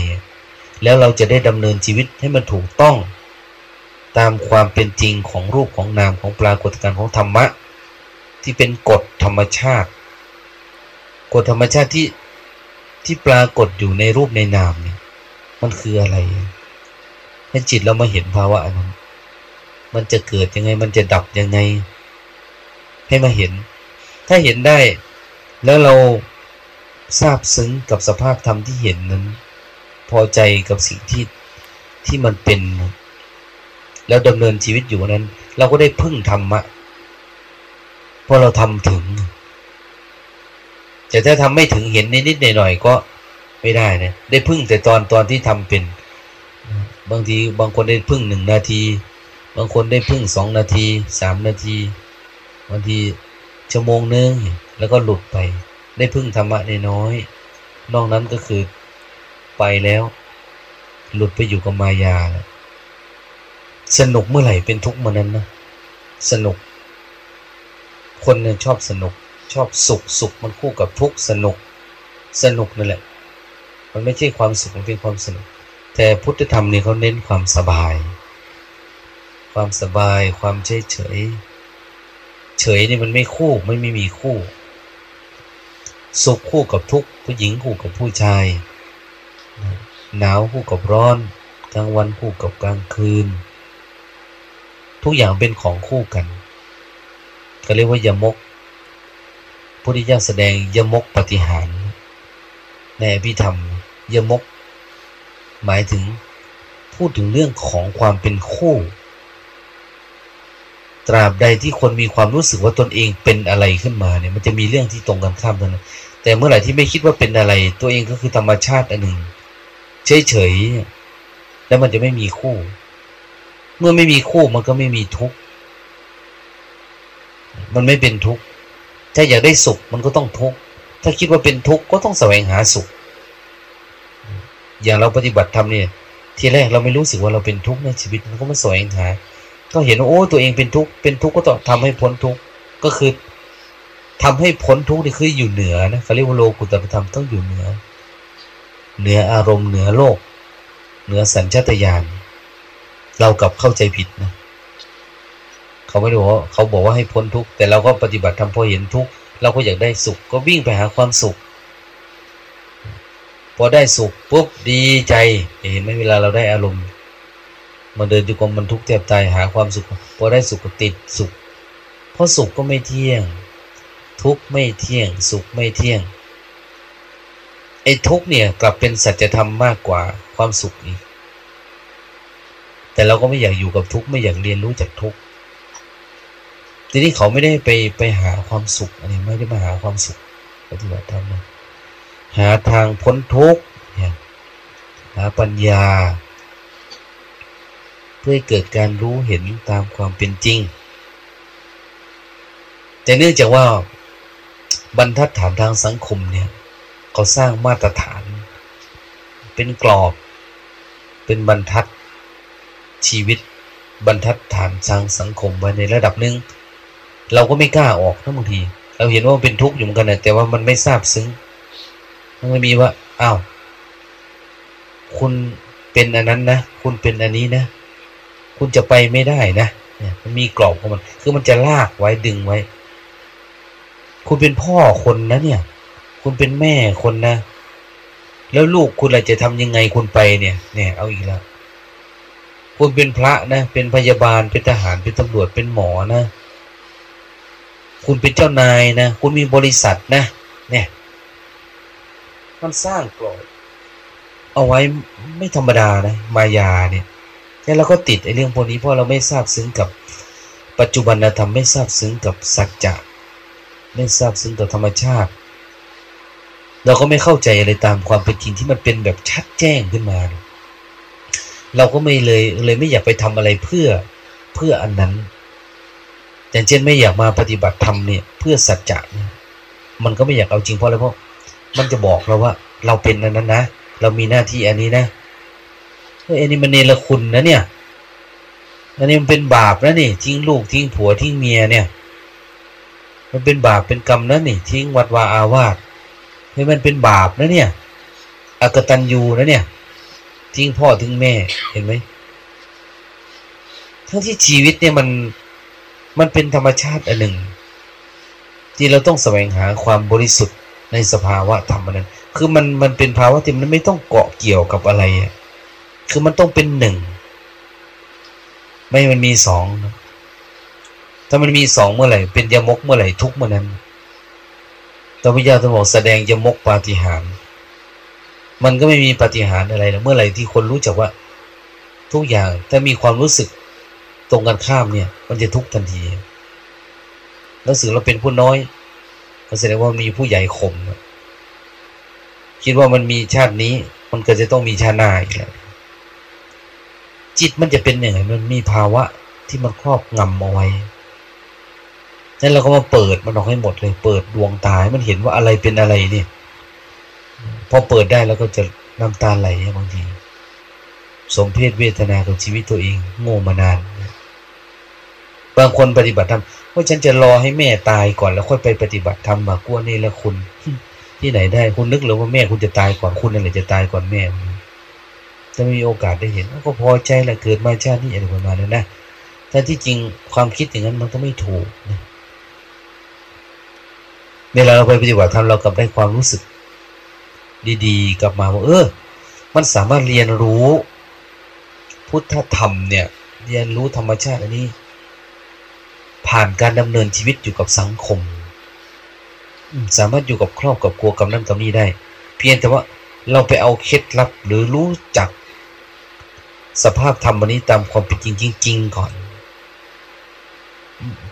แล้วเราจะได้ดำเนินชีวิตให้มันถูกต้อง ตามความเป็นจริงของรูปของนามของปรากฏการณ์ของธรรมะ ที่เป็นกฎธรรมชาติ กฎธรรมชาติที่ที่ปรากฏอยู่ในรูปในนามเนี่ยมันคืออะไรให้จิตเรามาเห็นภาวะนั้นมันจะเกิดยังไง มันจะดับยังไง ให้มาเห็น ถ้าเห็นได้ แล้วเราทราบซึ้งกับสภาพธรรมที่เห็นนั้น พอใจกับสิ่งที่ที่มันเป็น แล้วดำเนินชีวิตอยู่นั้น เราก็ได้พึ่งธรรมะเพราะเราทำถึง แต่ถ้าทำไม่ถึงเห็นนิดๆหน่อยๆก็ไม่ได้นะได้พึ่งแต่ตอนตอนที่ทำเป็น บางทีบางคนได้พึ่งหนึ่งนาที บางคนได้พึ่งสองนาทีสามนาทีบางทีชั่วโมงนึงแล้วก็หลุดไป ได้พึ่งธรรมะน้อย นอกนั้นก็คือไปแล้ว หลุดไปอยู่กับมายาแล้ว สนุกเมื่อไหร่เป็นทุกเมื่อนั้นนะสนุก คนเนี่ยชอบสนุก ชอบสุขสุขมันคู่กับทุกสนุก สนุกนั่นแหละ มันไม่ใช่ความสุขมันเป็นความสนุก แต่พุทธธรรมนี่เขาเน้นความสบาย ความสบายความเฉยเฉยเฉยนี่มันไม่คู่ไม่ไม่มีคู่ สุขคู่กับทุกผู้หญิงคู่กับผู้ชายหนาวคู่กับร้อน กลางวันคู่กับกลางคืน ทุกอย่างเป็นของคู่กันก็เรียกว่ายมกพุทธเจ้าแสดงยมกปฏิหาร ในอภิธรรมยมก หมายถึงพูดถึงเรื่องของความเป็นคู่ ตราบใดที่คนมีความรู้สึกว่าตนเองเป็นอะไรขึ้นมาเนี่ยมันจะมีเรื่องที่ตรงกันข้ามกันแต่เมื่อไหร่ที่ไม่คิดว่าเป็นอะไร ตัวเองก็คือธรรมชาติอันหนึ่งเฉยๆแล้วมันจะไม่มีคู่ เมื่อไม่มีคู่มันก็ไม่มีทุกข์ มันไม่เป็นทุกข์ ถ้าอยากได้สุขมันก็ต้องทุกข์ ถ้าคิดว่าเป็นทุกข์ก็ต้องแสวงหาสุข อย่างเราปฏิบัติธรรมเนี่ย ทีแรกเราไม่รู้สึกว่าเราเป็นทุกข์ในชีวิตมันก็มาแสวงหา ก็เห็นว่าโอ้ตัวเองเป็นทุกข์ เป็นทุกข์ก็ต้องทำให้พ้นทุกข์ ก็คือทำให้พ้นทุกข์นี่คืออยู่เหนือนะเขาเรียกว่าโลกุตตรธรรมต้องอยู่เหนือ เหนืออารมณ์เหนือโลก เหนือสัญชาตญาณ เรากับเข้าใจผิดนะเขาไม่รู้ว่าเขาบอกว่าให้พ้นทุกข์แต่เราก็ปฏิบัติทำพอเห็นทุกข์เราก็อยากได้สุข ก็วิ่งไปหาความสุข พอได้สุขปุ๊บดีใจ เห็นไหมเวลาเราได้อารมณ์มาเดินจุกรมมันทุกข์แทบตายหาความสุข พอได้สุขก็ติดสุข เพราะสุขก็ไม่เที่ยง ทุกข์ไม่เที่ยง สุขไม่เที่ยงไอ้ทุกข์เนี่ยกลับเป็นสัจธรรมมากกว่าความสุขอีก แต่เราก็ไม่อยากอยู่กับทุกข์ไม่อยากเรียนรู้จากทุกข์ทีนี้เขาไม่ได้ไปไปหาความสุขอันนี้ไม่ได้มาหาความสุขปฏิบัติธรรมนะหาทางพ้นทุกข์หาปัญญา เพื่อเกิดการรู้เห็นตามความเป็นจริง แต่เนื่องจากว่าบรรทัดฐานทางสังคมเนี่ยเขาสร้างมาตรฐาน เป็นกรอบ เป็นบรรทัด ชีวิตบรรทัดฐานทางสังคมไว้ในระดับหนึ่งเราก็ไม่กล้าออกทั้งบางที เราเห็นว่ามันเป็นทุกข์อยู่เหมือนกันนะแต่ว่ามันไม่ทราบซึ้งมันไม่มีว่าอ้าวคุณเป็นอันนั้นนะคุณเป็นอันนี้นะคุณจะไปไม่ได้นะเนี่ยมันมีกรอบของมัน คือมันจะลากไว้ดึงไว้ คุณเป็นพ่อคนนะเนี่ย คุณเป็นแม่คนนะ แล้วลูกคุณอะจะทำยังไงคุณไปเนี่ย เนี่ย เอาอีกแล้ว คุณเป็นพระนะ เป็นพยาบาล เป็นทหาร เป็นตำรวจ เป็นหมอนะ คุณเป็นเจ้านายนะ คุณมีบริษัทนะ เนี่ย มันสร้างกรอบเอาไว้ไม่ธรรมดานะ มายาเนี่ยแล้วเราก็ติดไอ้เรื่องพวกนี้เพราะเราไม่ทราบซึ้งกับปัจจุบันธรรมไม่ทราบซึ้งกับสัจจะไม่ทราบซึ้งกับธรรมชาติ เราก็ไม่เข้าใจอะไรตามความเป็นจริงที่มันเป็นแบบชัดแจ้งขึ้นมา เราก็ไม่เลยเลยไม่อยากไปทำอะไรเพื่อเพื่ออันนั้น อย่างเช่นไม่อยากมาปฏิบัติธรรมเนี่ย เพื่อสัจจะเนี่ยมันก็ไม่อยากเอาจริงเพราะอะไรเพราะมันจะบอกเราว่า เราเป็นอันนั้นนะเรามีหน้าที่อันนี้นะเฮ้ยอันนี้มันเนรคุณนะเนี่ยอันนี้มันเป็นบาปนะนี่ทิ้งลูกทิ้งผัวทิ้งเมียเนี่ย มันเป็นบาปเป็นกรรมนะนี่ทิ้งวัดวาอาวาสเฮ้ยมันเป็นบาปนะเนี่ย อกตันยูนะเนี่ย ทิ้งพ่อทิ้งแม่เห็นไหมทั้งที่ชีวิตเนี่ยมันมันเป็นธรรมชาติอันหนึ่ง ที่เราต้องแสวงหาความบริสุทธิ์ในสภาวะธรรมนั้น คือมันมันเป็นภาวะที่มันไม่ต้องเกาะเกี่ยวกับอะไรอะคือมันต้องเป็นหนึ่ง ไม่มันมีสองถ้ามันมีสองเมื่อไหร่เป็นยมกเมื่อไหร่ทุกเมื่อนั้นตวิญาตบอกแสดงยมกปาฏิหาร มันก็ไม่มีปฏิหารอะไรนะเมื่อไหร่ที่คนรู้จักว่า ทุกอย่างถ้ามีความรู้สึกตรงกันข้ามเนี่ย มันจะทุกข์ทันทีแล้วสื่อเราเป็นผู้น้อยก็แสดงว่ามีผู้ใหญ่ข่มคิดว่ามันมีชาตินี้ มันก็จะต้องมีชาติหน้าอีกแล้วจิตมันจะเป็นอย่างไรมันมีภาวะที่มันครอบงำเอาไว้นั่นเราก็มาเปิดมันออกให้หมดเลย เปิดดวงตาให้มันเห็นว่าอะไรเป็นอะไรเนี่ย พอเปิดได้แล้วก็จะน้ำตาไหลบางที สมเพศเวทนากับชีวิตตัวเอง โง่มานาน บางคนปฏิบัติธรรมว่าฉันจะรอให้แม่ตายก่อนแล้วค่อยไปปฏิบัติธรรมมากลัวนี่แล้วคุณ ที่ไหนได้คุณนึกหรือว่าแม่คุณจะตายก่อนคุณนั่นแหละจะตายก่อนแม่จะมีโอกาสได้เห็นก็พอใจแหละเกิดมาชาตินี้อะไรประมาณนั้นนะแต่ที่จริงความคิดอย่างนั้นมันก็ไม่ถูกนะเวลาเราไปปฏิบัติธรรมเรากลับได้ความรู้สึก ดีๆ กลับมาว่าเออ มันสามารถเรียนรู้ พุทธธรรมเนี่ย เรียนรู้ธรรมชาติอันนี้ ผ่านการดำเนินชีวิตอยู่กับสังคม สามารถอยู่กับครอบกับครัวกับนั่นกับนี้ได้ เพียงแต่ว่าเราไปเอาเคล็ดลับหรือรู้จัก สภาพธรรมวันนี้ตามความเป็นจริงจริงๆก่อน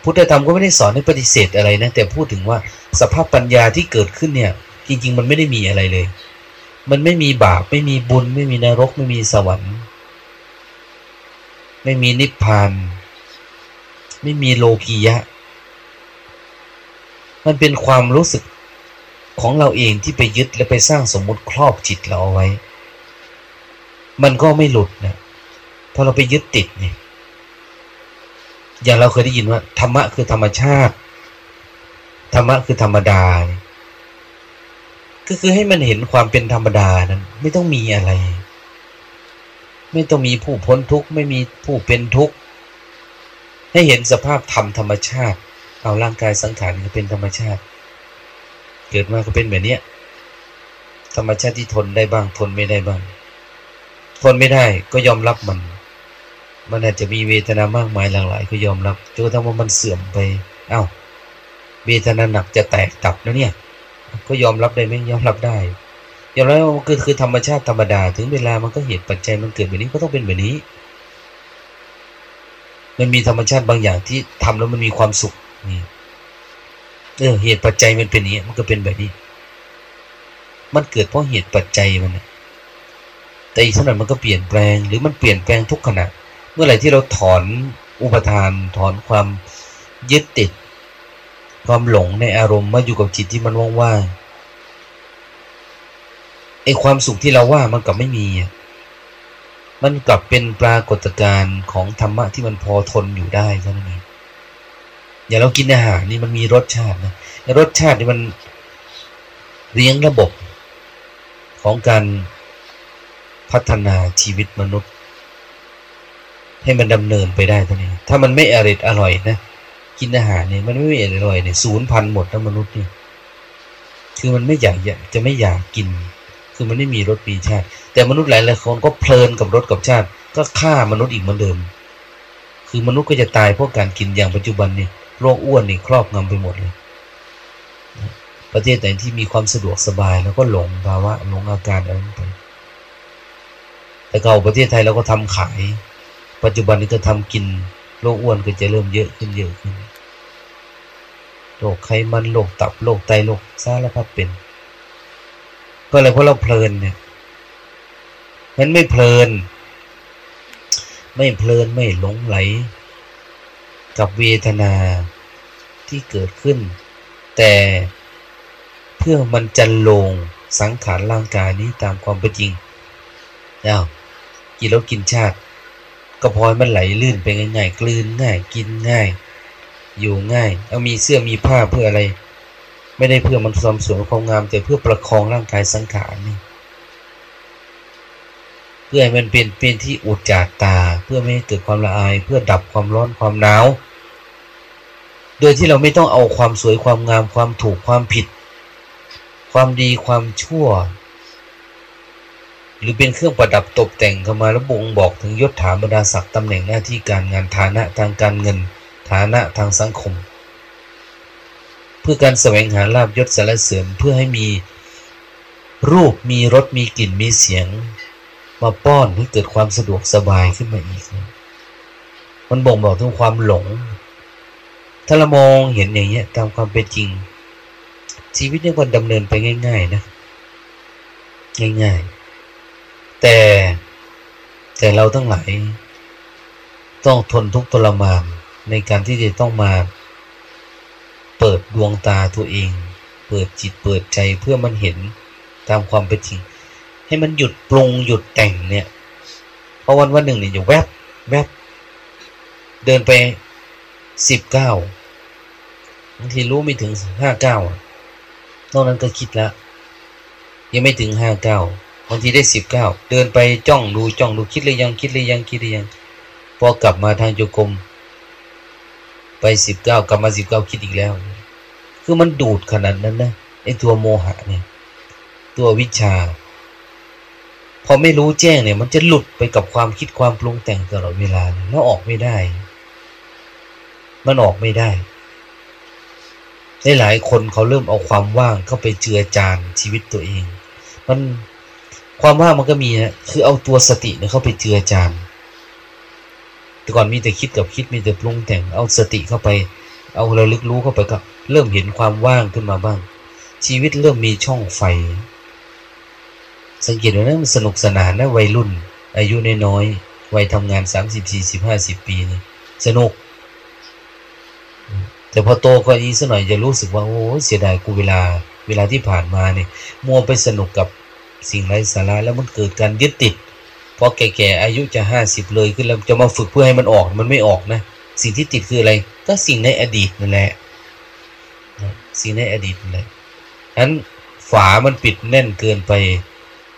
พุทธธรรมก็ไม่ได้สอนให้ปฏิเสธอะไรนะ แต่พูดถึงว่าสภาพปัญญาที่เกิดขึ้นเนี่ย จริง ๆ มันไม่ได้มีอะไรเลย มันไม่มีบาปไม่มีบุญ ไม่มีนรก ไม่มีสวรรค์ ไม่มีนิพพาน ไม่มีโลกียะ มันเป็นความรู้สึกของเราเองที่ไปยึดและไปสร้างสมมุติครอบจิตเราเอาไว้ มันก็ไม่หลุดนะพอเราไปยึดติดเนี่ยอย่างเราเคยได้ยินว่า ธรรมะคือธรรมชาติ ธรรมะคือธรรมดา ก็คือให้มันเห็นความเป็นธรรมดานั้น ไม่ต้องมีอะไร ไม่ต้องมีผู้พ้นทุกข์ไม่มีผู้เป็นทุกข์ให้เห็นสภาพธรรมธรรมชาติ เอาร่างกายสังขารก็เป็นธรรมชาติ เกิดมาก็เป็นแบบนี้ธรรมชาติที่ทนได้บ้างทนไม่ได้บ้าง ทนไม่ได้ก็ยอมรับมัน มันอาจจะมีเวทนามากมายหลากหลาย ก็ยอมรับจนกระทั่งว่ามันเสื่อมไป เอา้า เวทนาหนักจะแตกตับนะเนี่ย ก็ยอมรับได้ไหมยอมรับได้ยอมรับว่าคือคือธรรมชาติธรรมดา ถึงเวลามันก็เหตุปัจจัยมันเกิดแบบนี้ก็ต้องเป็นแบบนี้ มันมีธรรมชาติบางอย่างที่ทำแล้วมันมีความสุขนี่เออเหตุปัจจัยมันเป็นอย่างนี้ มันก็เป็นแบบนี้ มันเกิดเพราะเหตุปัจจัยมันแต่อีกเท่านั้นมันก็เปลี่ยนแปลง หรือมันเปลี่ยนแปลงทุกขณะมื่อไหร่ที่เราถอนอุปทาน ถอนความยึดติด ความหลงในอารมณ์มาอยู่กับจิตที่มันว่างๆไอความสุขที่เราว่ามันกลับไม่มี มันกลับเป็นปรากฏการณ์ของธรรมะที่มันพอทนอยู่ได้เท่านั้นเองอย่างเรากินอาหารนี่มันมีรสชาตินะรสชาตินี่มันเลี้ยงระบบของการพัฒนาชีวิตมนุษย์ ให้มันดำเนินไปได้เท่านี้ ถ้ามันไม่อร่อยอร่อยนะ กินอาหารเนี่ยมันไม่อร่อยเนี่ยศูนย์พันหมดนะมนุษย์นี่คือมันไม่อยากจะไม่อยากกิน คือมันไม่มีรสปีชาติ แต่มนุษย์หลายหลายคนก็เพลินกับรสกับชาติ ก็ฆ่ามนุษย์อีกเหมือนเดิม คือมนุษย์ก็จะตายเพราะการกินอย่างปัจจุบันเนี่ยโรคอ้วนนี่ครอบงำไปหมดเลยประเทศไหนที่มีความสะดวกสบายแล้วก็หลงภาวะหลงอาการอะไรไปแต่เก่าประเทศไทยเราก็ทำขาย ปัจจุบันนี้ก็ทำกิน โรคอ้วนก็จะเริ่มเยอะขึ้นเยอะขึ้นโรคไขมันโรคตับโรคไตโรคสารพัดเป็น ก็อะไรเพราะเราเพลินเนี่ยมันไม่เพลิน ไม่เพลินไม่หลงไหล กับเวทนาที่เกิดขึ้น แต่เพื่อมันจันลงสังขารร่างกายนี้ตามความเป็นจริงอ้าวกินแล้วกินชาติ ก็พอยมันไหลลื่นไปง่ายๆกลืนง่ายกินง่าย อยู่ง่าย เอามีเสื้อมีผ้าเพื่ออะไร ไม่ได้เพื่อมันความสวยความงาม แต่เพื่อประคองร่างกายสังขารนี่เพื่อให้มันเป็นเป็นที่อุดจาดตา เพื่อไม่ให้เกิดความละอาย เพื่อดับความร้อนความหนาว โดยที่เราไม่ต้องเอาความสวยความงามความถูกความผิด ความดีความชั่ว หรือเป็นเครื่องประดับตกแต่งเข้ามาแล้วบ่งบอกถึงยศถาบรรดาศักดิ์ตำแหน่งหน้าที่การงานฐานะทางการเงิน ฐานะทางสังคม เพื่อการแสวงหาลาบยศสารเสริญเพื่อให้มีรูปมีรสมีกลิ่นมีเสียง มาป้อนให้เกิดความสะดวกสบายขึ้นมาอีก มันบ่งบอกถึงความหลง ถ้าเรามองเห็นอย่างเงี้ยตามความเป็นจริง ชีวิตยังควรดำเนินไปง่าย ๆ นะ ง่ายๆ แต่แต่เราทั้งหลายต้องทนทุกข์ทรมานในการที่จะต้องมาเปิดดวงตาตัวเอง เปิดจิตเปิดใจเพื่อมันเห็นตามความเป็นจริง ให้มันหยุดปรุงหยุดแต่งเนี่ย เพราะวันวันหนึ่งเนี่ยอยู่แวบแวบเดินไปสิบเก้าบางทีรู้ไม่ถึงห้าเก้านอกนั้นก็คิดแล้ว ยังไม่ถึงห้าเก้า บางทีได้สิบเก้าเดินไปจ้องดูจ้องดูคิดเลยยังคิดเลยยังคิดเลยยัง พอกลับมาทางโยกม ไปสิบเก้ากลับมาสิบเก้าคิดอีกแล้ว คือมันดูดขนาดนั้นนะไอตัวโมหะเนี่ย ตัววิชา พอไม่รู้แจ้งเนี่ย มันจะหลุดไปกับความคิดความปรุงแต่งตลอดเวลาแล้วออกไม่ได้ มันออกไม่ได้หลายคนเขาเริ่มเอาความว่างเข้าไปเจือจานชีวิตตัวเอง มัน ความว่างมันก็มีนะคือเอาตัวสติเนี่ยเข้าไปเจือจานแต่ก่อนมีแต่คิดกับคิดมีแต่ปรุงแต่งเอาสติเข้าไป เอาระลึกรู้เข้าไปก็เริ่มเห็นความว่างขึ้นมาบ้าง ชีวิตเริ่มมีช่องไฟ สังเกตว่านะมันสนุกสนานนะวัยรุ่น อายุน้อยๆวัยทำงานสามสิบสี่สิบห้าสิบปีนี่สนุก แต่พอโตกว่านี้สักหน่อยจะรู้สึกว่าโอ้เสียดายกูเวลาเวลาที่ผ่านมาเนี่ยมัวไปสนุกกับ สิ่งไร้สาระแล้วมันเกิดการยึดติดพอแก่ๆอายุจะห้าสิบเลยขึ้นแล้วจะมาฝึกเพื่อให้มันออกมันไม่ออกนะ สิ่งที่ติดคืออะไร ก็สิ่งในอดีตนั่นแหละสิ่งในอดีตนั่นแหละฉะนั้นฝามันปิดแน่นเกินไป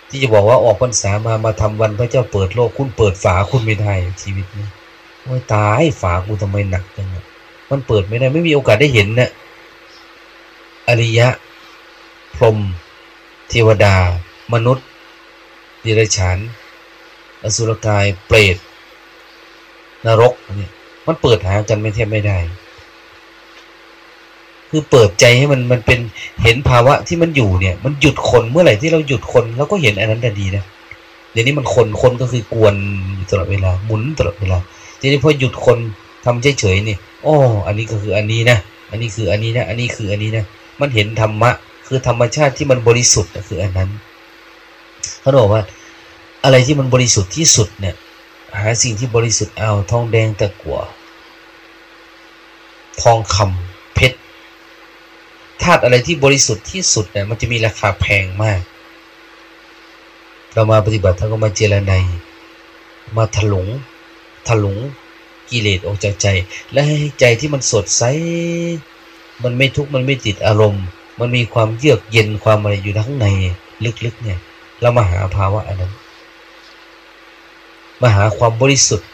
ที่จะบอกว่าออกพรรษามามาทำวันพระเจ้าเปิดโลกคุณเปิดฝาคุณไม่ได้ชีวิตนี้โอ้ยตายฝากูทำไมหนักจังมันเปิดไม่ได้ไม่มีโอกาสได้เห็นนะ่ะอริยะพรหมเทวดา มนุษย์เดรัจฉานอสุรกายเปรตนรกเนี่ยมันเปิดหากันไม่แทบไม่ได้ คือเปิดใจให้มันมันเป็นเห็นภาวะที่มันอยู่เนี่ย มันหยุดคนเมื่อไหร่ที่เราหยุดคนเราก็เห็นอันนั้นดีนะเดี๋ยวนี้มันคนคนก็คือกวนตลอดเวลาหมุนตลอดเวลาทีนี้พอหยุดคนทำเฉยๆนี่โอ้อันนี้ก็คืออันนี้นะอันนี้คืออันนี้นะ อันนี้คืออันนี้นะมันเห็นธรรมะ คือธรรมชาติที่มันบริสุทธิ์คืออันนั้น เขาบอกว่า อะไรที่มันบริสุทธิ์ที่สุดเนี่ย หาสิ่งที่บริสุทธิ์เอาทองแดงตะกั่วทองคำธาตุอะไรที่บริสุทธิ์ที่สุดเนี่ยมันจะมีราคาแพงมาก เรามาปฏิบัติท่านก็มาเจรไนมาถลุงถลุงกิเลสออกจากใจ และให้ใจที่มันสดใส มันไม่ทุกข์มันไม่ติดอารมณ์ มันมีความเยือกเย็นความอะไรอยู่ข้างในลึกๆเนี่ย เรามาหาภาวะอันนั้น มาหาความบริสุทธิ์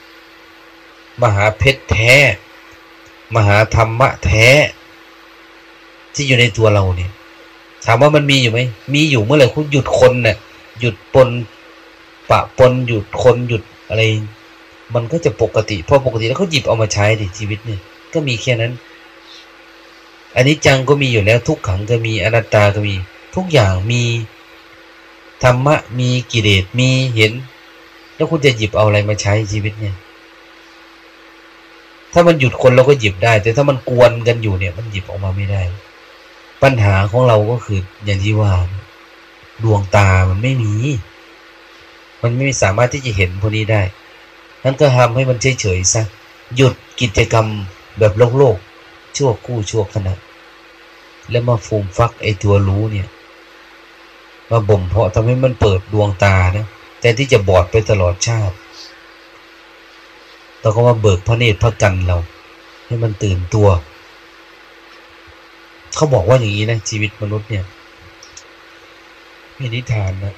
มาหาเพชรแท้ มาหาธรรมะแท้ ที่อยู่ในตัวเราเนี่ย ถามว่ามันมีอยู่ไหม มีอยู่เมื่อไหร่คุณหยุดคนเนี่ยหยุดปนปะปนหยุดคนหยุดอะไร มันก็จะปกติ พอปกติแล้วเขาหยิบเอามาใช้ในชีวิตเนี่ย ก็มีแค่นั้น อันนี้จังก็มีอยู่แล้ว ทุกขังก็มีอนัตตาก็มี ทุกอย่างมี ธรรมะมีกิเลสมีเห็น แล้วคุณจะหยิบเอาอะไรมาใช้ชีวิตเนี่ย ถ้ามันหยุดคนเราก็หยิบได้ แต่ถ้ามันกวนกันอยู่เนี่ย มันหยิบออกมาไม่ได้ ปัญหาของเราก็คืออย่างที่ว่า ดวงตามันไม่มี มันไม่สามารถที่จะเห็นพวกนี้ได้นั้นก็ทำให้มันเฉยๆซะหยุดกิจกรรมแบบโลกโลกชั่วคู่ชั่วขณะแล้วมาฟูมฟักไอตัวรู้เนี่ย มาบ่มเพาะทำให้มันเปิดดวงตานะแต่ที่จะบอดไปตลอดชาติเราก็มาเบิกพระเนตรพระกันเรา ให้มันตื่นตัว เขาบอกว่าอย่างนี้นะชีวิตมนุษย์เนี่ยมีนิทานนะ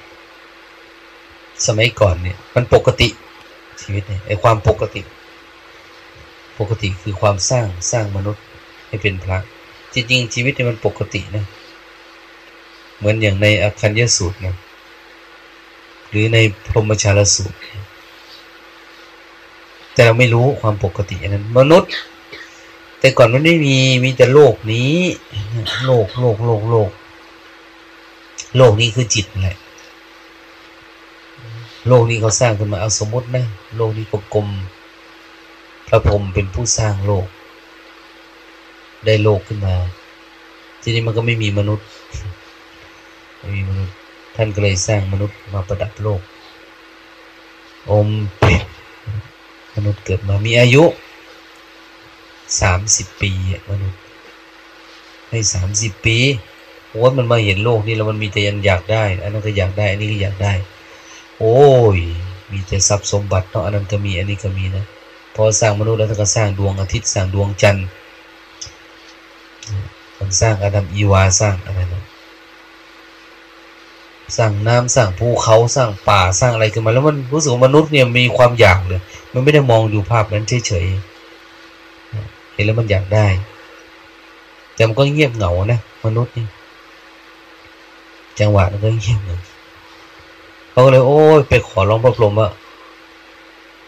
สมัยก่อนเนี่ย มันปกติ ชีวิตเนี่ยไอความปกติ ปกติคือความสร้างสร้างมนุษย์ให้เป็นพระจริงๆชีวิตเนี่ยมันปกตินะ เหมือนอย่างในอคัญญสูตรนะหรือในพรหมชาลสูตร แต่เราไม่รู้ความปกตินั้น มนุษย์ แต่ก่อนมันไม่มีมีแต่โลกนี้ โลกโลกโลกโลก โลกนี้คือจิตแหละโลกนี้เขาสร้างขึ้นมาเอาสมมตินะโลกนี้กลมพระพรหมเป็นผู้สร้างโลก ได้โลกขึ้นมา ทีนี้มันก็ไม่มีมนุษย์ ไม่มีมนุษย์ ท่านก็เลยสร้างมนุษย์มาประดับโลก อมเป็ดมนุษย์เกิดมามีอายุสามสิบปีมนุษย์ให้สามสิบปีโอ้มันมาเห็นโลกนี่แล้วมันมีแต่ยันอยากได้ อันนั้นก็อยากได้ อันนี้ก็อยากได้ โอ้ย มีแต่ทรัพย์สมบัติเนาะอันนั้นก็มีอันนี้ก็มีนะพอสร้างมนุษย์แล้วก็สร้างดวงอาทิตย์สร้างดวงจันทร์สร้างอดัมอีวาสร้างอะไรนะ สร้างน้ำสร้างภูเขาสร้างป่าสร้างอะไรขึ้นมาแล้วมันรู้สึกมนุษย์เนี่ยมีความอยากเลยมันไม่ได้มองดูภาพนั้นเฉยๆเห็นแล้วมันอยากได้ แต่มันก็เงียบเหงานะมนุษย์นี่จังหวะนั้นก็เงียบเลยเขาก็เลยโอ้ยไปขอร้องพระพรหมว่า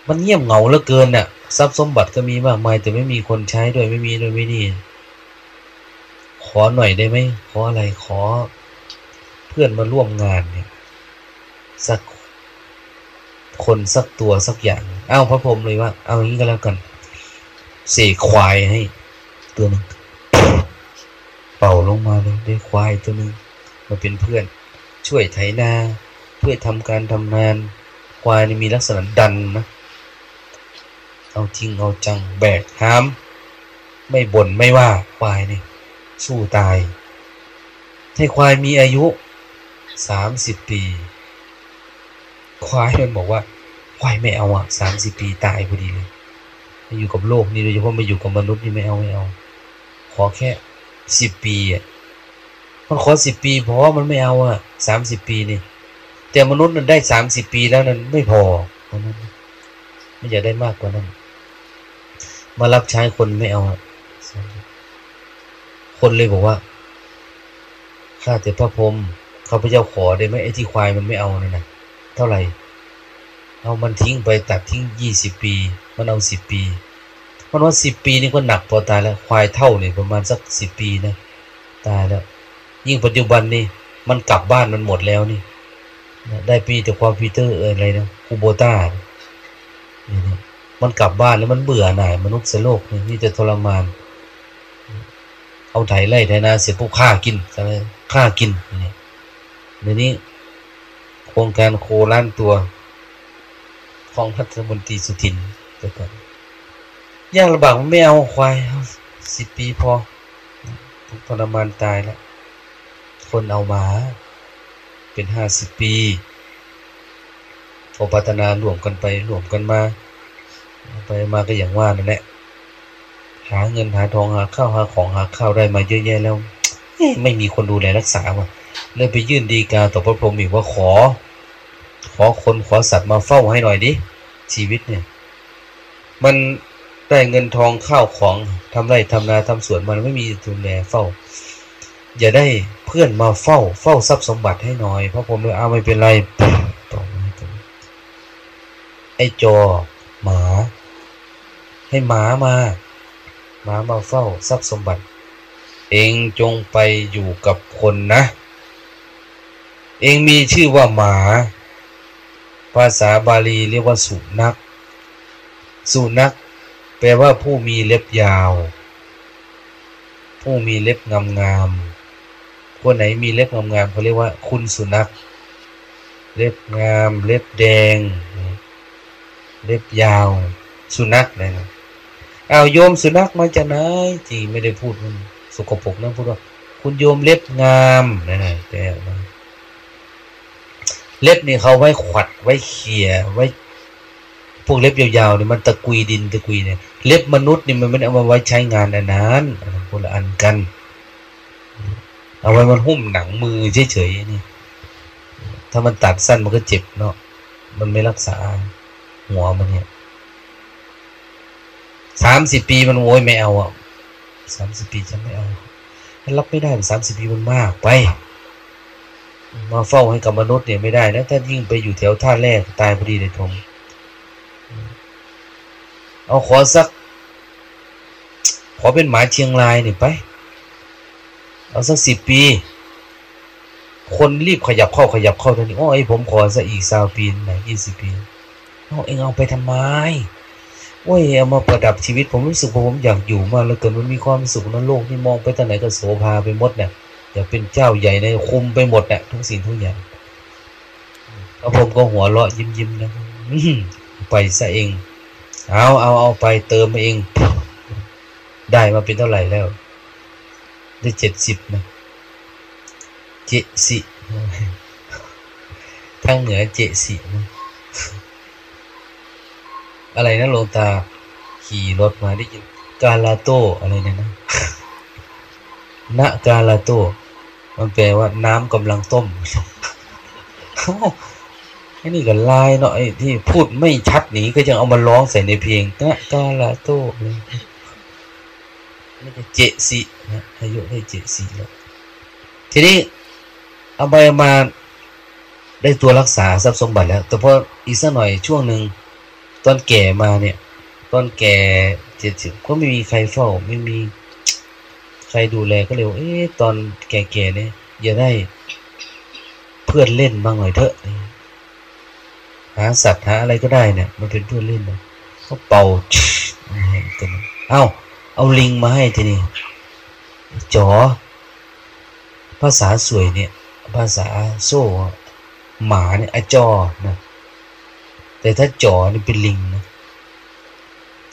มันเงียบเหงาเหลือเกินน่ะทรัพย์สมบัติก็มีมากมาย แต่ไม่มีคนใช้ด้วยไม่มีด้วยไม่นี่ขอหน่อยได้ไหมขออะไรขอ เพื่อนมาร่วมงานเนี่ย สักคนสักตัวสักอย่าง เอ้าพระพรหมเลยว่า เอาอย่างนี้ก็แล้วกัน เสกควายให้ ตัวนึงเป่าลงมาเลยได้ควายตัวนึงมาเป็นเพื่อน ช่วยไถนาเพื่อทำการทำงาน ควายนี่มีลักษณะดันนะเอาจริงเอาจังแบกห้าม ไม่บ่นไม่ว่าควายนี่สู้ตายให้ควายมีอายุ สามสิบปี ควายมันบอกว่าควายไม่เอาอะสามสิบปีตายพอดีเลยมาอยู่กับโลกนี่โดยเฉพาะมาอยู่กับมนุษย์นี่ไม่เอาไม่เอา ขอแค่สิบปีอะมันขอสิบปีเพราะมันไม่เอาอะสามสิบปีนี่ แต่มนุษย์มันได้สามสิบปีแล้วนั้นไม่พอมนุษย์ไม่อยากได้มากกว่านั้น มารับใช้คนไม่เอา คนเลยบอกว่าข้าแต่พระพรหม ข้าพเจ้าขอได้ไหมไอ้ที่ควายมันไม่เอานั่นนะเท่าไหร่เอามันทิ้งไปตัดทิ้งยี่สิบปี มันเอาสิบปี มันว่าสิบปีนี่ก็หนักพอตายแล้ว ควายเท่าเนี่ยประมาณสักสิบปีนะตายแล้ว ยิ่งปัจจุบันนี่มันกลับบ้านมันหมดแล้วนี่ได้ปีแต่ความพีเตอร์อะไรนะคูโบต้านี่นะมันกลับบ้านแล้วมันเบื่อหน่ายมนุษย์โลกนี่จะทรมาน เอาไถไล่ไถนาเสียพวกฆ่ากินอะไรฆ่ากินนี่ เดี๋ยวนี้โครงการโคล้านตัวของรัฐมนตรีสุทินเก่อนยากลำบากไม่เอาควายสิบปีพอทุกทรมานตายแล้ว คนเอามา เป็นห้าสิบปีพอพัฒนารวมกันไปรวมกันมา ไปมาก็อย่างว่านั่นแหละหาเงินหาทองหาข้าวหาของหาข้าวได้มาเยอะแยะแล้ว ไม่มีคนดูแลรักษาว่ะ เลยไปยื่นดีกาต่อพระพรหมอีกว่าขอ ขอคนขอสัตว์มาเฝ้าให้หน่อยดิชีวิตเนี่ย มันได้เงินทองข้าวของทำไรทำนาทำสวนมันไม่มีดูแลเฝ้า อย่าได้เพื่อนมาเฝ้า เฝ้าทรัพย์สมบัติให้หน่อยพราะผมเลยเอาไม่เป็นไรตรงนี้ตรงไอ้จอหมา ให้หมามาหมามาเฝ้าทรัพย์สมบัติ เองจงไปอยู่กับคนนะ เองมีชื่อว่าหมา ภาษาบาลีเรียกว่าสุนัข สุนัขแปลว่าผู้มีเล็บยาว ผู้มีเล็บงามงามคนไหนมีเล็บงามๆเขาเรียกว่าคุณสุนัข เล็บงาม เล็บแดง เล็บยาว สุนัขนะเอาโยมสุนัขมาจากไหนจริงไม่ได้พูดมันสกปรกนะพูดว่า คุณโยมเล็บงามนะนะแต่มา เล็บนี่เขาไว้ขวัดไว้เขี่ยไว้ พวกเล็บยาวๆเนี่ยมันตะกุยดินตะกุยเนี่ย เล็บมนุษย์นี่มันไม่ได้เอามาไว้ใช้งานอันนั้นคนละอันกัน เอาไว้มันหุ้มหนังมือเฉยๆนี่ถ้ามันตัดสั้นมันก็เจ็บเนาะมันไม่รักษาหัวมันเนี่ยสามสิบปีมันโวยไม่เอาอะสามสิบปีฉันไม่เอารับไม่ได้สามสิบปีมันมากไป มาเฝ้าให้กับมนุษย์เนี่ยไม่ได้นะถ้ายิ่งไปอยู่แถวท่าแรกตายพอดีเลยทงเอาขอสัก ขอเป็นหมาเชียงรายนี่ไป เอาสักสิบปี คนรีบขยับเข้าขยับเข้าตอนนี้โอ้ยผมขอสักอีกสาวปีไหนยี่สิบปีเอาเองเอาไปทำไมโอ้ยเอามาประดับชีวิตผมรู้สึกว่าผมอยากอยู่มากแล้วเกินมันมีความสุขนะโลกนี่มองไปทางไหนก็โสภาไปหมดเนี่ย อยากเป็นเจ้าใหญ่ในคุมไปหมดเนี่ยทุกสิ่งทุกอย่างแล้วผมก็หัวเราะยิ้มยิ้มนะไปซะเอง เอาเอาเอาไปเติมมาเอง ได้มาเป็นเท่าไหร่แล้ว ได้เจ็ดสิบนะเจสิทางเหนือเจสินะอะไรนะโลตาขี่รถมาได้ยินกาลาโตอะไรเนี่ยนะณกาลาโต มันแปลว่าน้ำกำลังต้มไอ้นี่ก็ลายเนาะไอ้ที่พูดไม่ชัดหนีก็ยังเอามาร้องใส่ในเพลงณกาลาโต้เลยนี่ก็เจสินะอายุได้เจสิแล้วทีนี้เอาไปมาได้ตัวรักษาทรัพย์สมบัติแล้ว แต่พออีกสักหน่อยช่วงหนึ่งตอนแก่มาเนี่ย ตอนแก่เจ็ดสิบก็ไม่มีใครเฝ้าไม่มี ใครดูแลก็เลยว่าเอ๊ะตอนแก่ๆเนี่ยอย่าได้เพื่อนเล่นบ้างหน่อยเถอะหาสัตว์หาอะไรก็ได้เนี่ย มันเป็นเพื่อนเล่นนะเขาเป่าเอ้า เอาลิงมาให้ทีนี้จอ ภาษาสวยเนี่ย ภาษาโซ่ หมาเนี่ยอจอนะแต่ถ้าจ่อนี่เป็นลิงนะ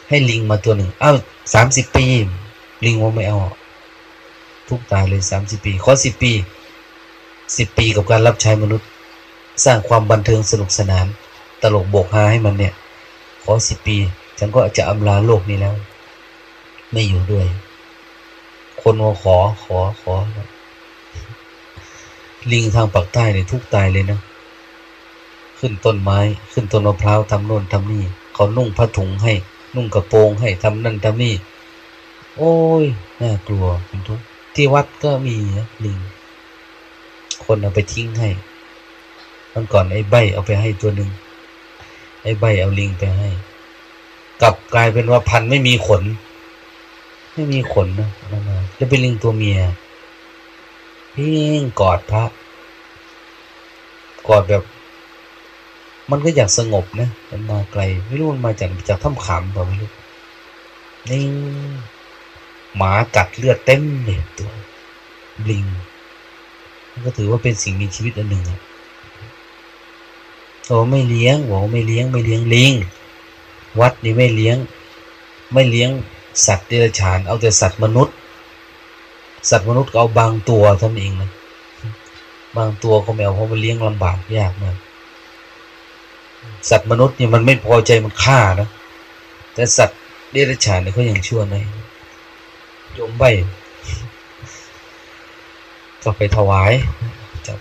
ให้ลิงมาตัวหนึ่งอ้าวสามสิบปี ลิงว่าไม่เอา ทุกตายเลยสามสิบปี ขอสิบปีสิบปีกับการรับใช้มนุษย์ สร้างความบันเทิงสนุกสนาน ตลกโบกฮาให้มันเนี่ย ขอสิบปี ฉันก็จะอำลาโลกนี้แล้ว ไม่อยู่ด้วย คนมาขอขอขอ ลิงทางปากใต้เนี่ยทุกตายเลยนะ ขึ้นต้นไม้ ขึ้นต้นมะพร้าวทำโน่นทำนี่ เขานุ่งผ้าถุงให้ นุ่งกระโปรงให้ทำนั่นทำนี่ โอ้ย น่ากลัวเป็นทุก ที่วัดก็มีลิง คนเอาไปทิ้งให้มันก่อนไอ้ใบเอาไปให้ตัวหนึ่งไอ้ใบเอาลิงไปให้ กลับกลายเป็นว่าพันไม่มีขน ไม่มีขนนะนะมาจะเป็นลิงตัวเมียพิงกอดพระกอดแบบ มันก็อยากสงบนะมันมาไกล ไม่รู้มันมาจากจากถ้ำขามเปล่าไม่รู้นี่ง หมากัดเลือดเต็มเลยตัวบลิงมันก็ถือว่าเป็นสิ่งมีชีวิตอันหนึ่งโอ้ไม่เลี้ยงบอกไม่เลี้ยงไม่เลี้ยงลิงวัดนี่ไม่เลี้ยง ไม่เลี้ยงสัตว์เดรัจฉานเอาแต่สัตว์มนุษย์ สัตว์มนุษย์ก็เอาบางตัวท่านเองนะบางตัวก็ไม่เพราะมันเลี้ยงลำบากยากมากสัตว์มนุษย์เนี่ยมันไม่พอใจมันฆ่านะแต่สัตว์เดรัจฉานเนี่ยเขายังชั่วในโย ยมใบก็ไปถวายจะ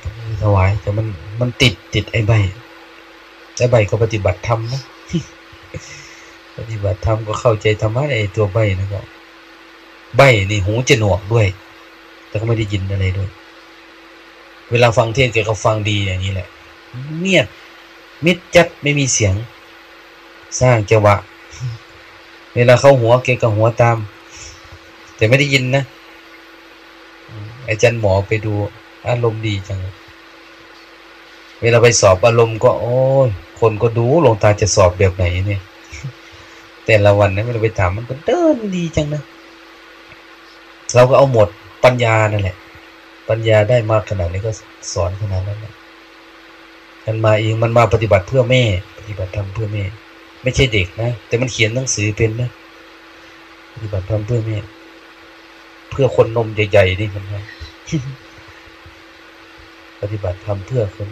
ถวายแต่มันมันติดติดไอ้ใบไอ้ใบก็ปฏิบัติธรรมนะปฏิบัติธรรมก็เข้าใจธรรมะไอ้ตัวใบนะก็ใบนี่หูจะหนวกด้วย แต่ก็ไม่ได้ยินอะไรด้วย เวลาฟังเทศแกก็ฟังดีอย่างนี้แหละเงียมิดจัดไม่มีเสียง สร้างจังหวะ เวลาเข้าหัวเกกับหัวตาม แต่ไม่ได้ยินนะอาจารย์หมอไปดู อารมณ์ดีจัง เวลาไปสอบอารมณ์ก็ โอ้ยคนก็ดูลงตาจะสอบแบบไหนเนี่ย แต่ละวันนะเวลาไปถามมันก็เดินดีจังนะ เราก็เอาหมดปัญญานั่นแหละ ปัญญาได้มากขนาดนี้ก็สอนขนาดนั้นมันมาเองมันมาปฏิบัติเพื่อแม่ ปฏิบัติธรรมเพื่อแม่ ไม่ใช่เด็กนะ แต่มันเขียนหนังสือเป็นนะ ปฏิบัติธรรมเพื่อแม่ เพื่อคนนมใหญ่ๆนี่มันนะปฏิบัติธรรมเพื่อคน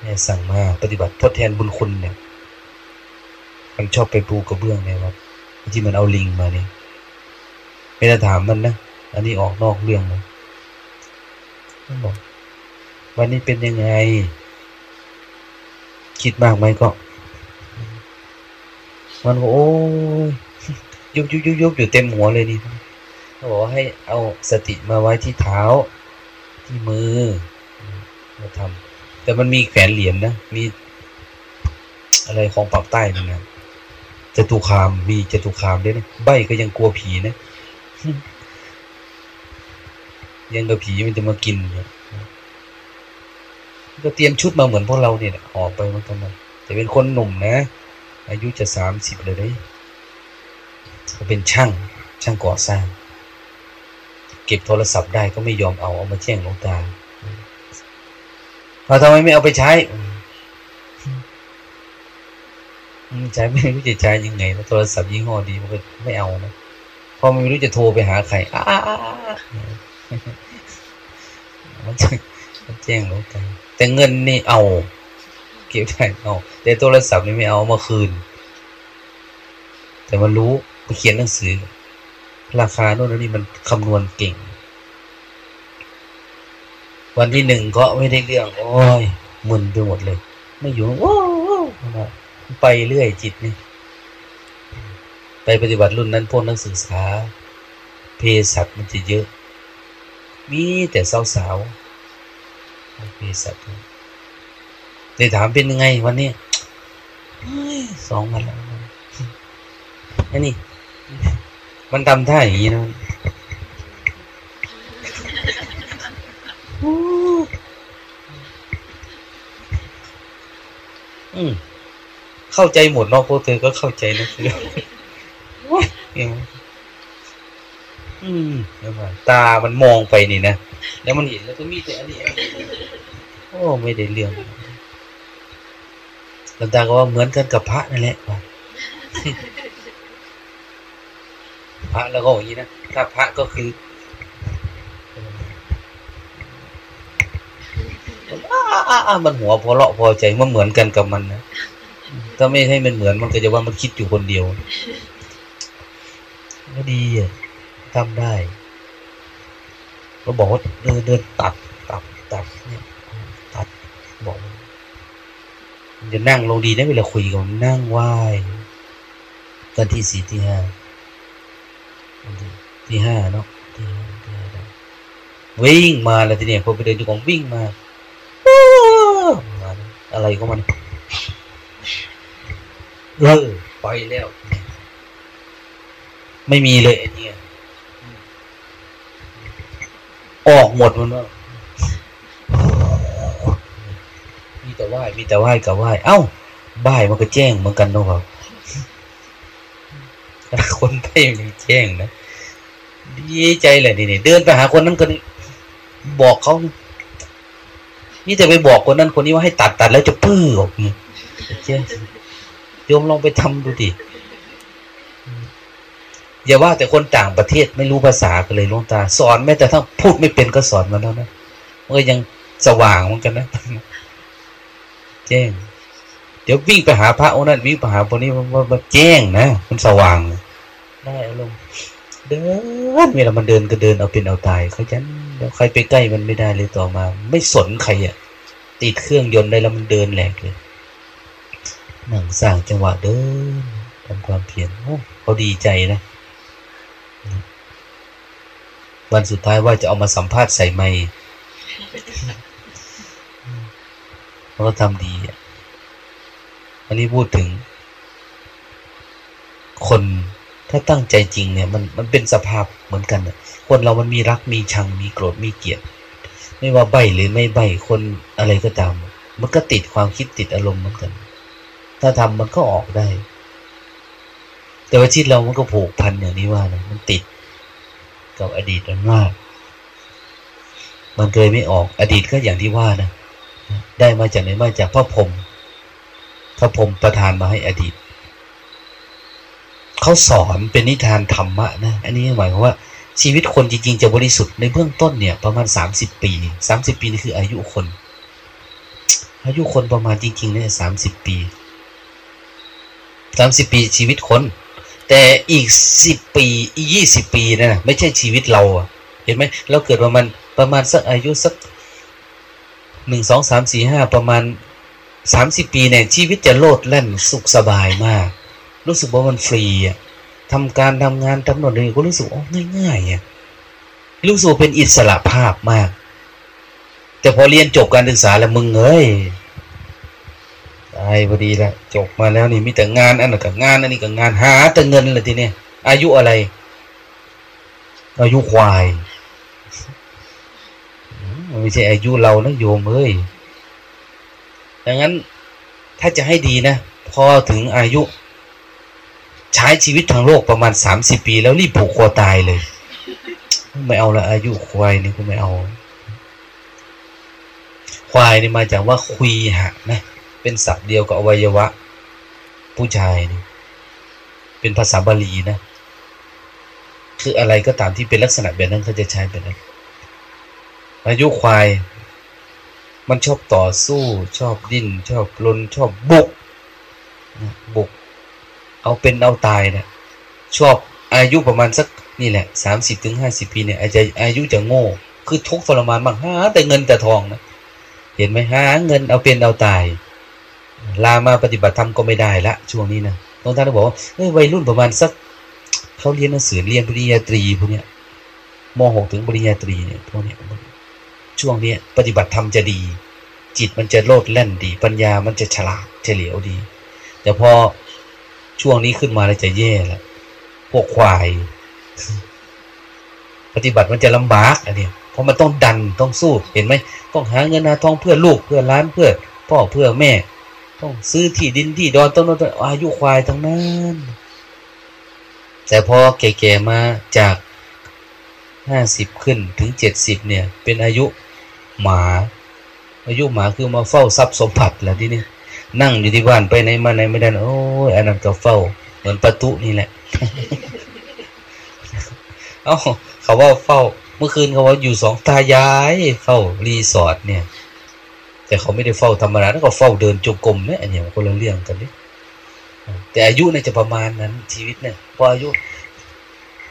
แม่สั่งมาปฏิบัติทดแทนบุญคุณเนี่ยมันชอบไปปูกระเบื้องในวัดที่มันเอาลิงมาเนี่ยไม่ได้ถามมันนะอันนี้ออกนอกเรื่องเลยมันบอกวันนี้เป็นยังไง คิดมากไหมก็ มันก็โอ้ย ยุบยุบยุบยุบอยู่เต็มหัวเลยนี่เขาบอกว่าให้เอาสติมาไว้ที่เท้าที่มือมาทำแต่มันมีแขนเหรียญนะมีอะไรของปากใต้นี่นะจตุคามมีจตุคามด้วยนะใบก็ยังกลัวผีนะยังกับผีมันจะมากินเนี่ยก็เตรียมชุดมาเหมือนพวกเราเนี่ยออกไปมือนกันนะแต่เป็นคนหนุ่มนะ อายุจะสามสิบเลยได้ ก็เป็นช่างช่างก่อสร้าง เก็บโทรศัพท์ได้ก็ไม่ยอมเอาเอามาแจ้งหลวงตาเราทำไมไม่เอาไปใช้ใช้ไม่รู้จะใช้ยังไงโทรศัพท์ยี่ห้อดีมันก็ไม่เอานะพอไม่รู้จะโทรไปหาใครอ้ามันแจ้งหลวงตาแต่เงินนี่เอา เก็บได้เอาแต่โทรศัพท์นี่ไม่เอามาคืน แต่มันรู้ มันเขียนหนังสือ ราคาโน่นนี่มันคำนวณเก่ง วันที่หนึ่งก็ไม่ได้เรื่อง โอ้ยมึนไปหมดเลย ไม่อยู่ว้าวไปเรื่อยจิตนี่ไปปฏิบัติรุ่นนั้นพวกนักศึกษา เพศัตมันจะเยอะ มีแต่สาวๆเพศัตเลยถามเป็นยังไงวันนี้สองวันแล้วอันนี้ มันทำท่าอย่างนี้นะอืมเข้าใจหมดเนาะพวกเธอก็เข้าใจนะคือว้ายอืมแล้วตามันมองไปนี่นะ แล้วมันเห็นแล้วก็มีแต่อันนี้โอ้ไม่ได้เรื่องหลวงตาก็ว่าเหมือนกันกับพระนั่นแหละพ ระแล้วก็อย่างนี้นะถ้าพระก็คือมันหัวพอเลาะพอใจมันเหมือนกันกับมันนะถ้าไม่ให้มันเหมือนมันก็จะว่ามันคิดอยู่คนเดียวก็ดีอะทำได้เราบอกว่าเดินเดินตัดตัดตัดเนี่ยตัดบอกมันจะนั่งลงดีนะเวลาคุยกันนั่งไหว้กันที่สี่ที่ห้า ที่ห้าเนาะที่ห้าที่ห้าวิ่งมาแล้วทีเนี้ยพอไปเดินอยู่ของวิ่งมาอะไรก็มันเออไปแล้ว ไม่มีเลยอันนี้ออกหมดมันว่ามีแต่ไหว้มีแต่ไหว้กับไหว้เอ้าบ่ายมันก็แจ้งเหมือนกันเนาะครับ คนไปมันแจ้งนะดีใจแหละนี่นี่เดินไปหาคนนั้นคนนี้บอกเขานี่แต่ไปบอกคนนั้นคนนี้ว่าให้ตัดตัดแล้วจะปื้อออกนี่เจ้โยมลองไปทำดูดิอย่าว่าแต่คนต่างประเทศไม่รู้ภาษากันเลยลุงตา สอนแม้แต่ถ้าพูดไม่เป็นก็สอนมาแล้วนะมันก็ยังสว่างเหมือนกันนะแจ้ง เดี๋ยววิ่งไปหาพระองค์นั้นวิ่งไปหาคนนี้มันแจ้งนะมันสว่างได้อารมณ์เดินเวลามันเดินก็เดินเอาเป็นเอาตายเขาจันเดี๋ยวใครไปใกล้มันไม่ได้เลยต่อมา ไม่สนใครอะติดเครื่องยนต์ได้แล้วมันเดินแหลกเลยนั่งสร้างจังหวะเดินทำความเพียรเขาดีใจนะวันสุดท้ายว่าจะเอามาสัมภาษณ์ใส่ไม้เขาทำดีอะ อันนี้พูดถึง คนถ้าตั้งใจจริงเนี่ยมันมันเป็นสภาพเหมือนกันนะคนเรามันมีรักมีชังมีโกรธมีเกลียดไม่ว่าใบหรือไม่ใบคนอะไรก็ตาม มันก็ติดความคิดติดอารมณ์เหมือนกัน ถ้าทำมันก็ออกได้ แต่ว่าชีวิตเรามันก็ผูกพันอย่างนี้ว่านะมันติดกับอดีตมันมาก มันเคยไม่ออกอดีตก็อย่างที่ว่านะได้มาจากไหนมาจากพระพรหม พระพรหมประทานมาให้อดีตเขาสอนเป็นนิทานธรรมะนะ อันนี้หมายความว่าชีวิตคนจริงๆจะบริสุทธิ์ในเบื้องต้นเนี่ยประมาณสามสิบปีสามสิบปีนี่คืออายุคน อายุคนประมาณจริงๆเนี่ยสามสิบปีสามสิบปีชีวิตคน แต่อีกสิบปีอีกยี่สิบปีนะไม่ใช่ชีวิตเราเห็นไหมเราเกิดประมาณประมาณสักอายุสักหนึ่งสองสามสี่ห้าประมาณ สามสิบปีเนี่ยชีวิตจะโลดแล่นสุขสบายมาก รู้สึกว่ามันฟรีอะทำการทำงานทำหน่วยก็รู้สึกโอ้ง่ายๆอะรู้สึกเป็นอิสระภาพมาก แต่พอเรียนจบการศึกษาแล้วมึงเอ้ยตายพอดีละจบมาแล้วนี่มีแต่งานอันนั้นกับงานอันนี้กับงานหาแต่เงินเลยทีเนี้ยอายุอะไร อายุควายไม่ใช่อายุเรานะโยมเอ้ย ดังนั้นถ้าจะให้ดีนะ พอถึงอายุ ใช้ชีวิตทางโลกประมาณสามสิบปี แล้วรีบผูกคอตายเลย ไม่เอาละอายุควายนี่ก็ไม่เอา ควายนี่มาจากว่าคุยหะนะ เป็นศัพท์เดียวกับอวัยวะ ผู้ชายนี่เป็นภาษาบาลีนะ คืออะไรก็ตามที่เป็นลักษณะแบบนั้นเขาจะใช้เป็นนั้นอายุควาย มันชอบต่อสู้ ชอบดิ้น ชอบลนชอบบุกบุก เอาเป็นเอาตายนะชอบอายุประมาณสักนี่แหละสามสิบถึงห้าสิบปีเนี่ยอาจจะอายุจะโง่ คือทุกทรมานมากหาแต่เงินแต่ทองนะเห็นไหมหาเงินเอาเป็นเอาตาย ลามาปฏิบัติธรรมก็ไม่ได้ละช่วงนี้นะตรงท่านบอกว่าเฮ้ยวัยรุ่นประมาณสักเขาเรียนหนังสือเรียนปริญญาตรีพวกเนี้ยมหกถึงปริญญาตรีเนี่ยพวกเนี้ย ช่วงนี้ปฏิบัติธรรมจะดี จิตมันจะโลดแล่นดี ปัญญามันจะฉลาดเฉลียวดี แต่พอช่วงนี้ขึ้นมาแล้วจะแย่แล้วพวกควาย ปฏิบัติมันจะลำบากอันนี้เพราะมันต้องดันต้องสู้เห็นไหมต้องหาเงินหาทองเพื่อลูกเพื่อล้านเพื่อพ่อเพื่อแม่ ต้องซื้อที่ดินที่ดอนต้นต้นอายุควายทั้งนั้น แต่พอแก่ๆมาจากห้าสิบขึ้นถึงเจ็ดสิบเนี่ย เป็นอายุ หมาอายุหมาคือมาเฝ้าทรัพย์สมบัติแหละที่นี่นั่งอยู่ที่บ้านไปไหนมาไหนไม่ได้โอ้ยอันนั้นก็เฝ้า เหมือนประตูนี่แหละเอ้าเขาว่าเฝ้า เมื่อคืนเขาว่าอยู่สองตายายเฝ้ารีสอร์ทเนี่ย แต่เขาไม่ได้เฝ้าธรรมดาแล้วก็เฝ้าเดินจงกรมเนี่ยอันนี้คนละเรื่องกันนี่แต่อายุเนี่ยจะประมาณนั้น ชีวิตเนี่ยพออายุ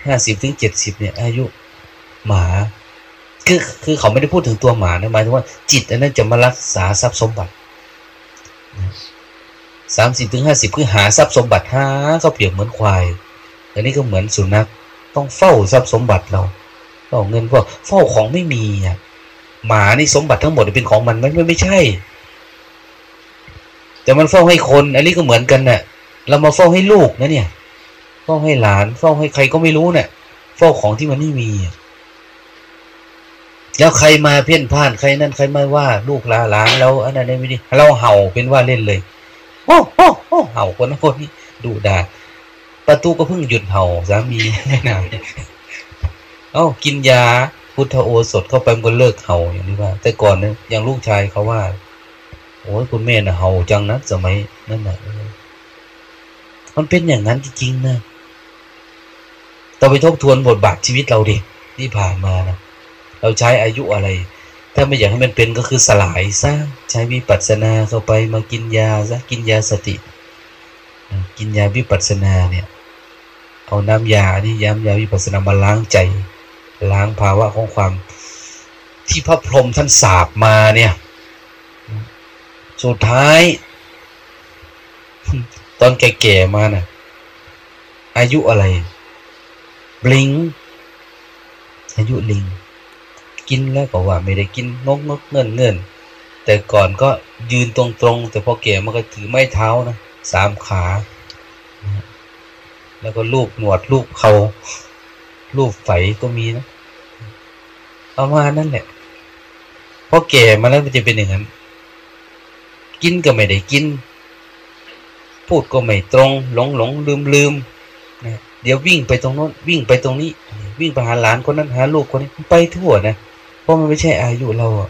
ห้าสิบถึงเจ็ดสิบเนี่ย อายุหมา คือคือเขาไม่ได้พูดถึงตัวหมานะหมายถึงว่าจิตอันนั้นจะมารักษาทรัพย์สมบัติสามสิบถึงห้าสิบคือหาทรัพย์สมบัติหาเขาเปรียบเหมือนควายอันนี้ก็เหมือนสุนัขต้องเฝ้าทรัพย์สมบัติเราเฝ้าเงินเฝ้าเฝ้าของไม่มีอะหมานี่สมบัติทั้งหมดเป็นของมันไม่ไม่ใช่ แต่มันเฝ้าให้คน อันนี้ก็เหมือนกันน่ะ เรามาเฝ้าให้ลูกนะเนี่ย เฝ้าให้หลาน เฝ้าให้ใครก็ไม่รู้เนี่ย เฝ้าของที่มันไม่มี แล้วใครมาเพี้ยนพ่านใครนั่นใครมาว่าลูกลาหลานเราอันนั้นไม่ดีเราเห่าเป็นว่าเล่นเลยโอ้โอ้โอ้เห่าคนนั้นคนนี้ดูด่าประตูก็เพิ่งหยุดเห่าสามีไม่นานเอ้ากินยาพุทธโอสถเข้าไปมันก็เลิกเห่าอย่างนี้ว่า แต่ก่อนเนี่ยอย่างลูกชายเขาว่า โอ้ยคุณแม่น่ะเห่าจังนะสมัยนั่นน่ะมันเป็นอย่างนั้นจริงๆนะต้องไปทบทวนบทบาทชีวิตเราดิที่ผ่านมานะ เราใช้อายุอะไร ถ้าไม่อยากให้มันเป็นก็คือสลายซะใช้วิปัสสนาเข้าไปมากินยาซะกินยาสติ กินยาวิปัสสนาเนี่ยเอาน้ำยานี่ย้ำยาวิปัสสนามาล้างใจ ล้างภาวะของความ ที่พระพรหมท่านสาบมาเนี่ย สุดท้าย ตอนแก่ๆมานะ่ะ อายุอะไร บลิง อายุลิง กินแล้วก็ว่าไม่ได้กินนกนกเงินเงินแต่ก่อนก็ยืนตรงๆ แต่พอแก่มันก็ถือไม้เท้านะสามขา แล้วก็ลูกหนวดลูกเขาลูกไฝก็มีนะประมาณนั่นแหละพอแก่มาแล้วมันจะเป็นอย่างนั้นกินก็ไม่ได้กิน พูดก็ไม่ตรง หลงหลงลืมลืมนะเดี๋ยววิ่งไปตรงโน้นวิ่งไปตรงนี้ วิ่งไปหาหลานคนนั้นหาลูกคนนี้ไปทั่วนะ เพราะมันไม่ใช่อายุเราอะ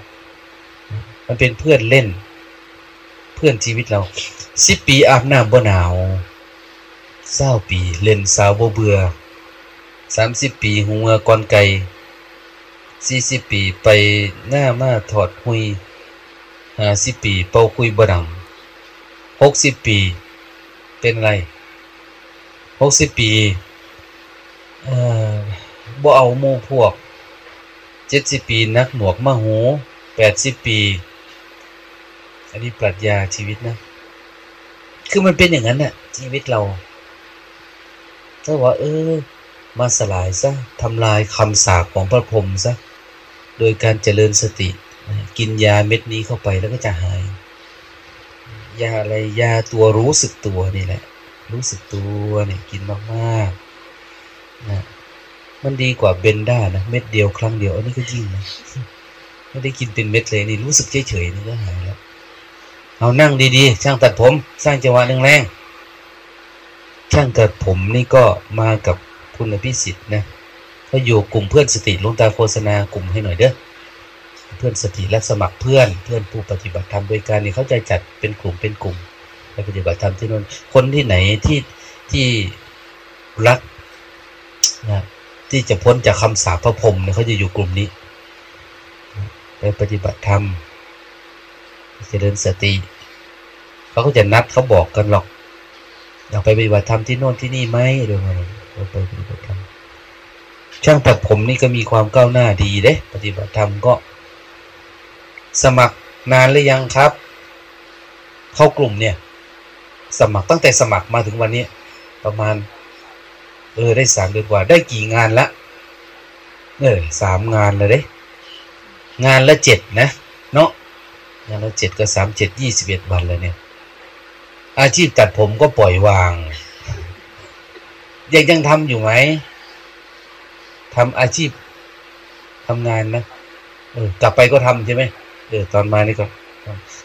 มันเป็นเพื่อนเล่น เพื่อนชีวิตเราสิบปีอาบน้ำบ่หนาวเศร้าปีเล่นสาวบ่เบื่อสามสิบปีหัวกอนไก่สี่สิบปีไปหน้ามาถอดหุยห้าสิบปีเป่าคุยบ่ดังหกสิบปี เป็นไรหกสิบปี เอ่อบ่เอาหมู่พวก เจ็ดสิบปีนักหนวกมาหูแปดสิบปี อันนี้ปรัชญาชีวิตนะ คือมันเป็นอย่างนั้นน่ะ ชีวิตเราถ้าว่า เออ มาสลายซะทำลายคำสาปของพระพรหมซะ โดยการเจริญสติ กินยาเม็ดนี้เข้าไปแล้วก็จะหาย ยาอะไรยาตัวรู้สึกตัวนี่แหละ รู้สึกตัวเนี่ยกินมากๆนะ มันดีกว่าเบนด้านะเม็ดเดียวครั้งเดียวอันนี้ก็ยิ่งนะไม่ได้กินเป็นเม็ดเลยนี่รู้สึกเฉยๆนี่ก็หายแล้วเอานั่งดีๆช่างตัดผม สร้างจังหวะแรงๆช่างตัดผมนี่ก็มากับคุณพิสิทธิ์นะเขาอยู่กลุ่มเพื่อนสติลงตาโฆษณากลุ่มให้หน่อยเด้อเพื่อนสติและสมัครเพื่อนเพื่อนผู้ปฏิบัติธรรมโดยการนี่เขาจะจัดเป็นกลุ่มเป็นกลุ่มไปปฏิบัติธรรมที่นู่นคนที่ไหนที่ที่รักนะ ที่จะพ้นจากคำสาปพระพรมเนี่ยเขาจะอยู่กลุ่มนี้ ไปปฏิบัติธรรมเจริญสติเขาก็จะนัดเขาบอกกันหรอกอยากไปปฏิบัติธรรมที่โน่นที่นี่ไหมหรือไงเราไปปฏิบัติธรรมช่างตัดผมนี่ก็มีความก้าวหน้าดีเด้ปฏิบัติธรรมก็ สมัครนานหรือยังครับ เข้ากลุ่มเนี่ย สมัครตั้งแต่สมัครมาถึงวันนี้ประมาณ เออได้สามเดือนกว่า ได้กี่งานละเออสามงานเลยเด้งานละเจ็ดนะ เนาะงานละเจ็ดก็สามเจ็ดยี่สิบเอ็ดวันแล้วเนี่ย อาชีพตัดผมก็ปล่อยวาง ยังยังทำอยู่ไหมทำอาชีพทำงานนะเออกลับไปก็ทำใช่ไหมเออตอนมานี่ก็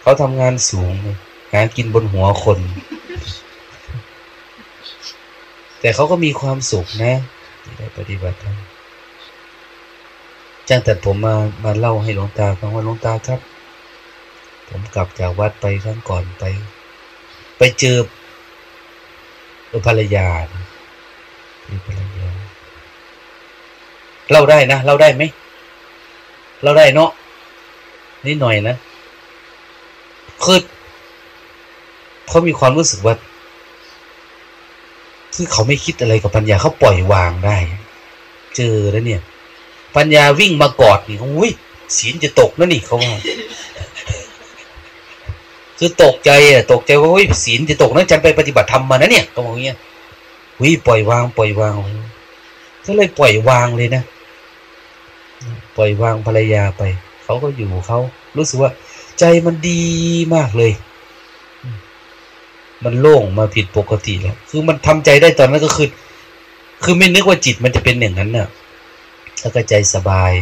เขาทำงานสูงหากินบนหัวคน แต่เขาก็มีความสุขนะที่ได้ปฏิบัติธรรมจ้างตัดผมมามาเล่าให้หลวงตาฟังว่าหลวงตาครับ ผมกลับจากวัดไปครั้งก่อนไป ไปเจอภรรยาคือภรรยาเล่าได้นะเล่าได้ไหมเล่าได้เนาะนิดหน่อยนะคือเขามีความรู้สึกว่า คือเขาไม่คิดอะไรกับปัญญาเขาปล่อยวางได้ เจอแล้วเนี่ย ปัญญาวิ่งมากอดนี่อุ้ยศีลจะตกนะนี่เขาว่าคือตกใจอะตกใจว่าอุ้ยศีลจะตกนะฉันไปปฏิบัติธรรมมานะเนี่ยเขาบอกเงี้ยอุ้ยปล่อยวางปล่อยวางก็เลยปล่อยวางเลยนะปล่อยวางภรรยาไป เขาก็อยู่เขารู้สึกว่า ใจมันดีมากเลย มันโล่งมาผิดปกติแล้ว คือมันทำใจได้ตอนนั้นก็คือ คือไม่นึกว่าจิตมันจะเป็นอย่างนั้นน่ะ แล้วก็ใจสบาย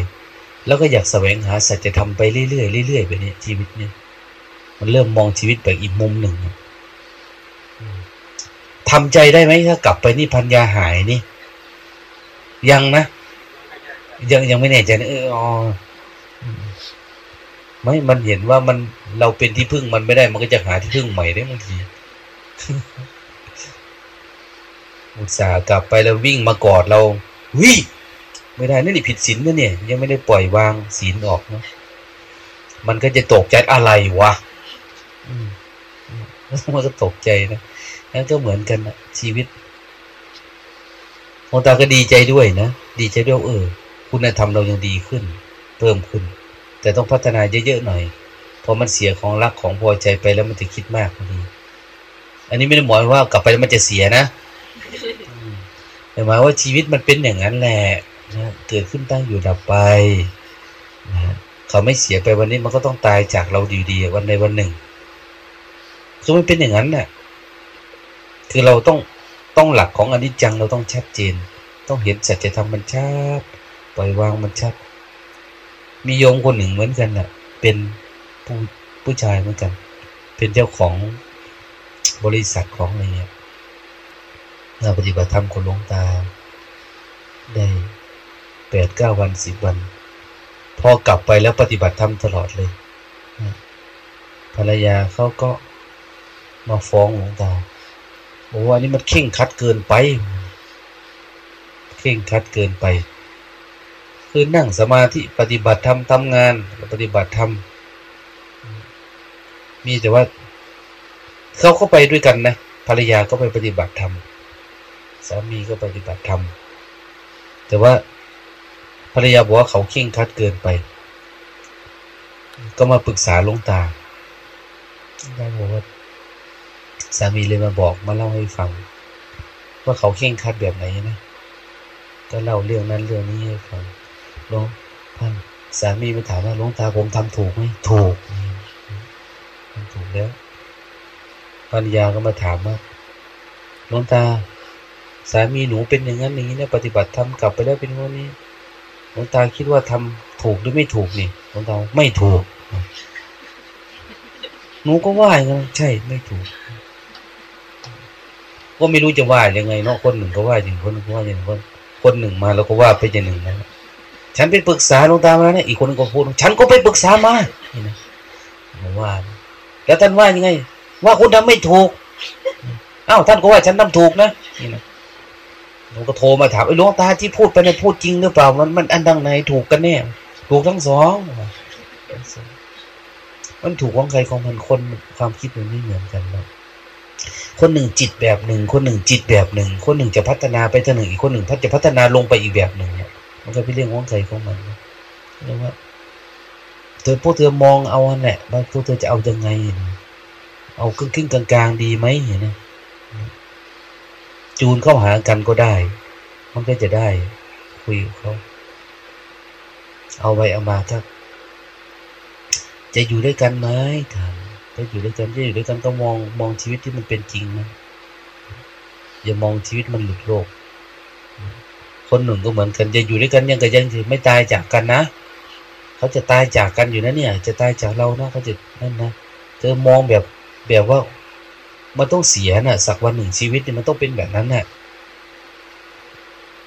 แล้วก็อยากแสวงหาสัจธรรมไปเรื่อยๆเรื่อยๆแบบนี้ชีวิตเนี่ย มันเริ่มมองชีวิตแบบอีกมุมหนึ่งทำใจได้ไหมถ้ากลับไปนี่พันยาหายนี่ ยังนะ ยังยังไม่แน่ใจนะเอออ๋อไม่ มันเห็นว่ามันเราเป็นที่พึ่งมันไม่ได้ มันก็จะหาที่พึ่งใหม่ได้บางที อุตส่าห์กลับไปแล้ววิ่งมากอดเราวิไม่ได้นั่นนี่ผิดศีลนะเนี่ย ยังไม่ได้ปล่อยวางศีลออกนะมันก็จะตกใจอะไรวะมันก็ตกใจนะนั่นก็เหมือนกันนะชีวิตองตาก็ดีใจด้วยนะดีใจด้วยเออคุณธรรมเรายังดีขึ้น เพิ่มขึ้น แต่ต้องพัฒนาเยอะๆหน่อยพอมันเสียของรักของพอใจไปแล้วมันจะคิดมากที อันนี้ไม่ได้หมายว่ากลับไปแล้วมันจะเสียนะแต่หมายว่าชีวิตมันเป็นอย่างนั้นแหละนะเกิดขึ้นตั้งอยู่ดับไปนะเขาไม่เสียไปวันนี้มันก็ต้องตายจากเราดีๆวันใดวันหนึ่งคือมันเป็นอย่างนั้นน่ะคือเราต้องต้องหลักของอนิจจังเราต้องชัดเจน ต้องเห็นสัจธรรมมันชัดปล่อยวางมันชัด มีโยมคนหนึ่งเหมือนกันน่ะ เป็นผู้ผู้ชายเหมือนกัน เป็นเจ้าของ บริษัทของอะไรเงี้ยเราปฏิบัติธรรมคนลงตา ได้แปดเก้าวันสิบวัน พอกลับไปแล้วปฏิบัติธรรมตลอดเลย ภรรยาเขาก็มาฟ้องหลวงตาบอกว่านี่มันเข่งคัดเกินไป เข่งคัดเกินไป คือนั่งสมาธิปฏิบัติธรรมทำงานปฏิบัติธรรมมีแต่ว่า เขาก็ไปด้วยกันนะภรรยาก็ไปปฏิบัติธรรมสามีก็ปฏิบัติธรรมแต่ว่าภรรยาบอกว่าเขาเข่งคัดเกินไป ก็มาปรึกษาหลวงตาได้บอกว่าสามีเลยมาบอกมาเล่าให้ฟัง ว่าเขาเข่งคัดแบบไหนนะก็เล่าเรื่องนั้นเรื่องนี้ให้ฟังหลวงท่านสามีมาถามว่าหลวงตาผมทำถูกไหมถูกถูกแล้ว ภรรยาก็มาถามว่าหลวงตา สามีหนูเป็นอย่างนั้นอย่างนี้นะปฏิบัติทำกลับไปแล้วเป็นวันนี้หลวงตาคิดว่าทำถูกหรือไม่ถูกนี่หลวงตาไม่ถูก หนูก็ว่าอย่างนั้นใช่ไม่ถูก ก็ไม่รู้จะว่ายังไงเนาะคนหนึ่งก็ว่าอย่างคนหนึ่งก็ว่าอย่างคนคนหนึ่งมาแล้วก็ว่าไปอย่างหนึ่งนะฉันไปปรึกษาหลวงตามาแล้วนะอีกคนก็พูดฉันก็ไปปรึกษามานี่นะว่า แล้วท่านว่ายังไง ว่าคุณทำไม่ถูกอ้าวท่านก็ว่าฉันทำถูกนะนี่นะหลวก็โทรมาถามไอ้หลวงตาที่พูดไปนี่พูดจริงหรือเปล่า มันมันอันดังไหนถูกกันแน่ถูกทั้งสองมันถูกของใครของมันคนความคิดมันไม่เหมือนกันนะคนหนึ่งจิตแบบหนึ่ง คนหนึ่งจิตแบบหนึ่ง คนหนึ่งจะพัฒนาไปทางหนึ่งอีกคนหนึ่งพัฒจะพัฒนาลงไปอีกแบบหนึ่งเนี่ยมันก็เป็นเรื่องของใครของมันเรียกว่าเธอพวกเธอมองเอาอันแหละว่าพวกเธอจะเอายังไง เอาครึ่งครึ่งกลางๆดีไหมเห็นไหมจูนเข้าหากันก็ได้ มันก็จะได้คุยกับเขาเอาไว้เอามาถ้าจะอยู่ด้วยกันไหมถามจะอยู่ด้วยกันจะอยู่ด้วยกันต้องมองมองชีวิตที่มันเป็นจริงนะอย่ามองชีวิตมันหลุดโลก คนหนึ่งก็เหมือนกัน จะอยู่ด้วยกันยังก็ยังไม่ตายจากกันนะเขาจะตายจากกันอยู่นะเนี่ย จะตายจากเรานะเขาจะนั่นนะเธอมองแบบ แบบว่ามันต้องเสียนะ่ะ สักวันหนึ่งชีวิตเนี่ยมันต้องเป็นแบบนั้นนะ่ะ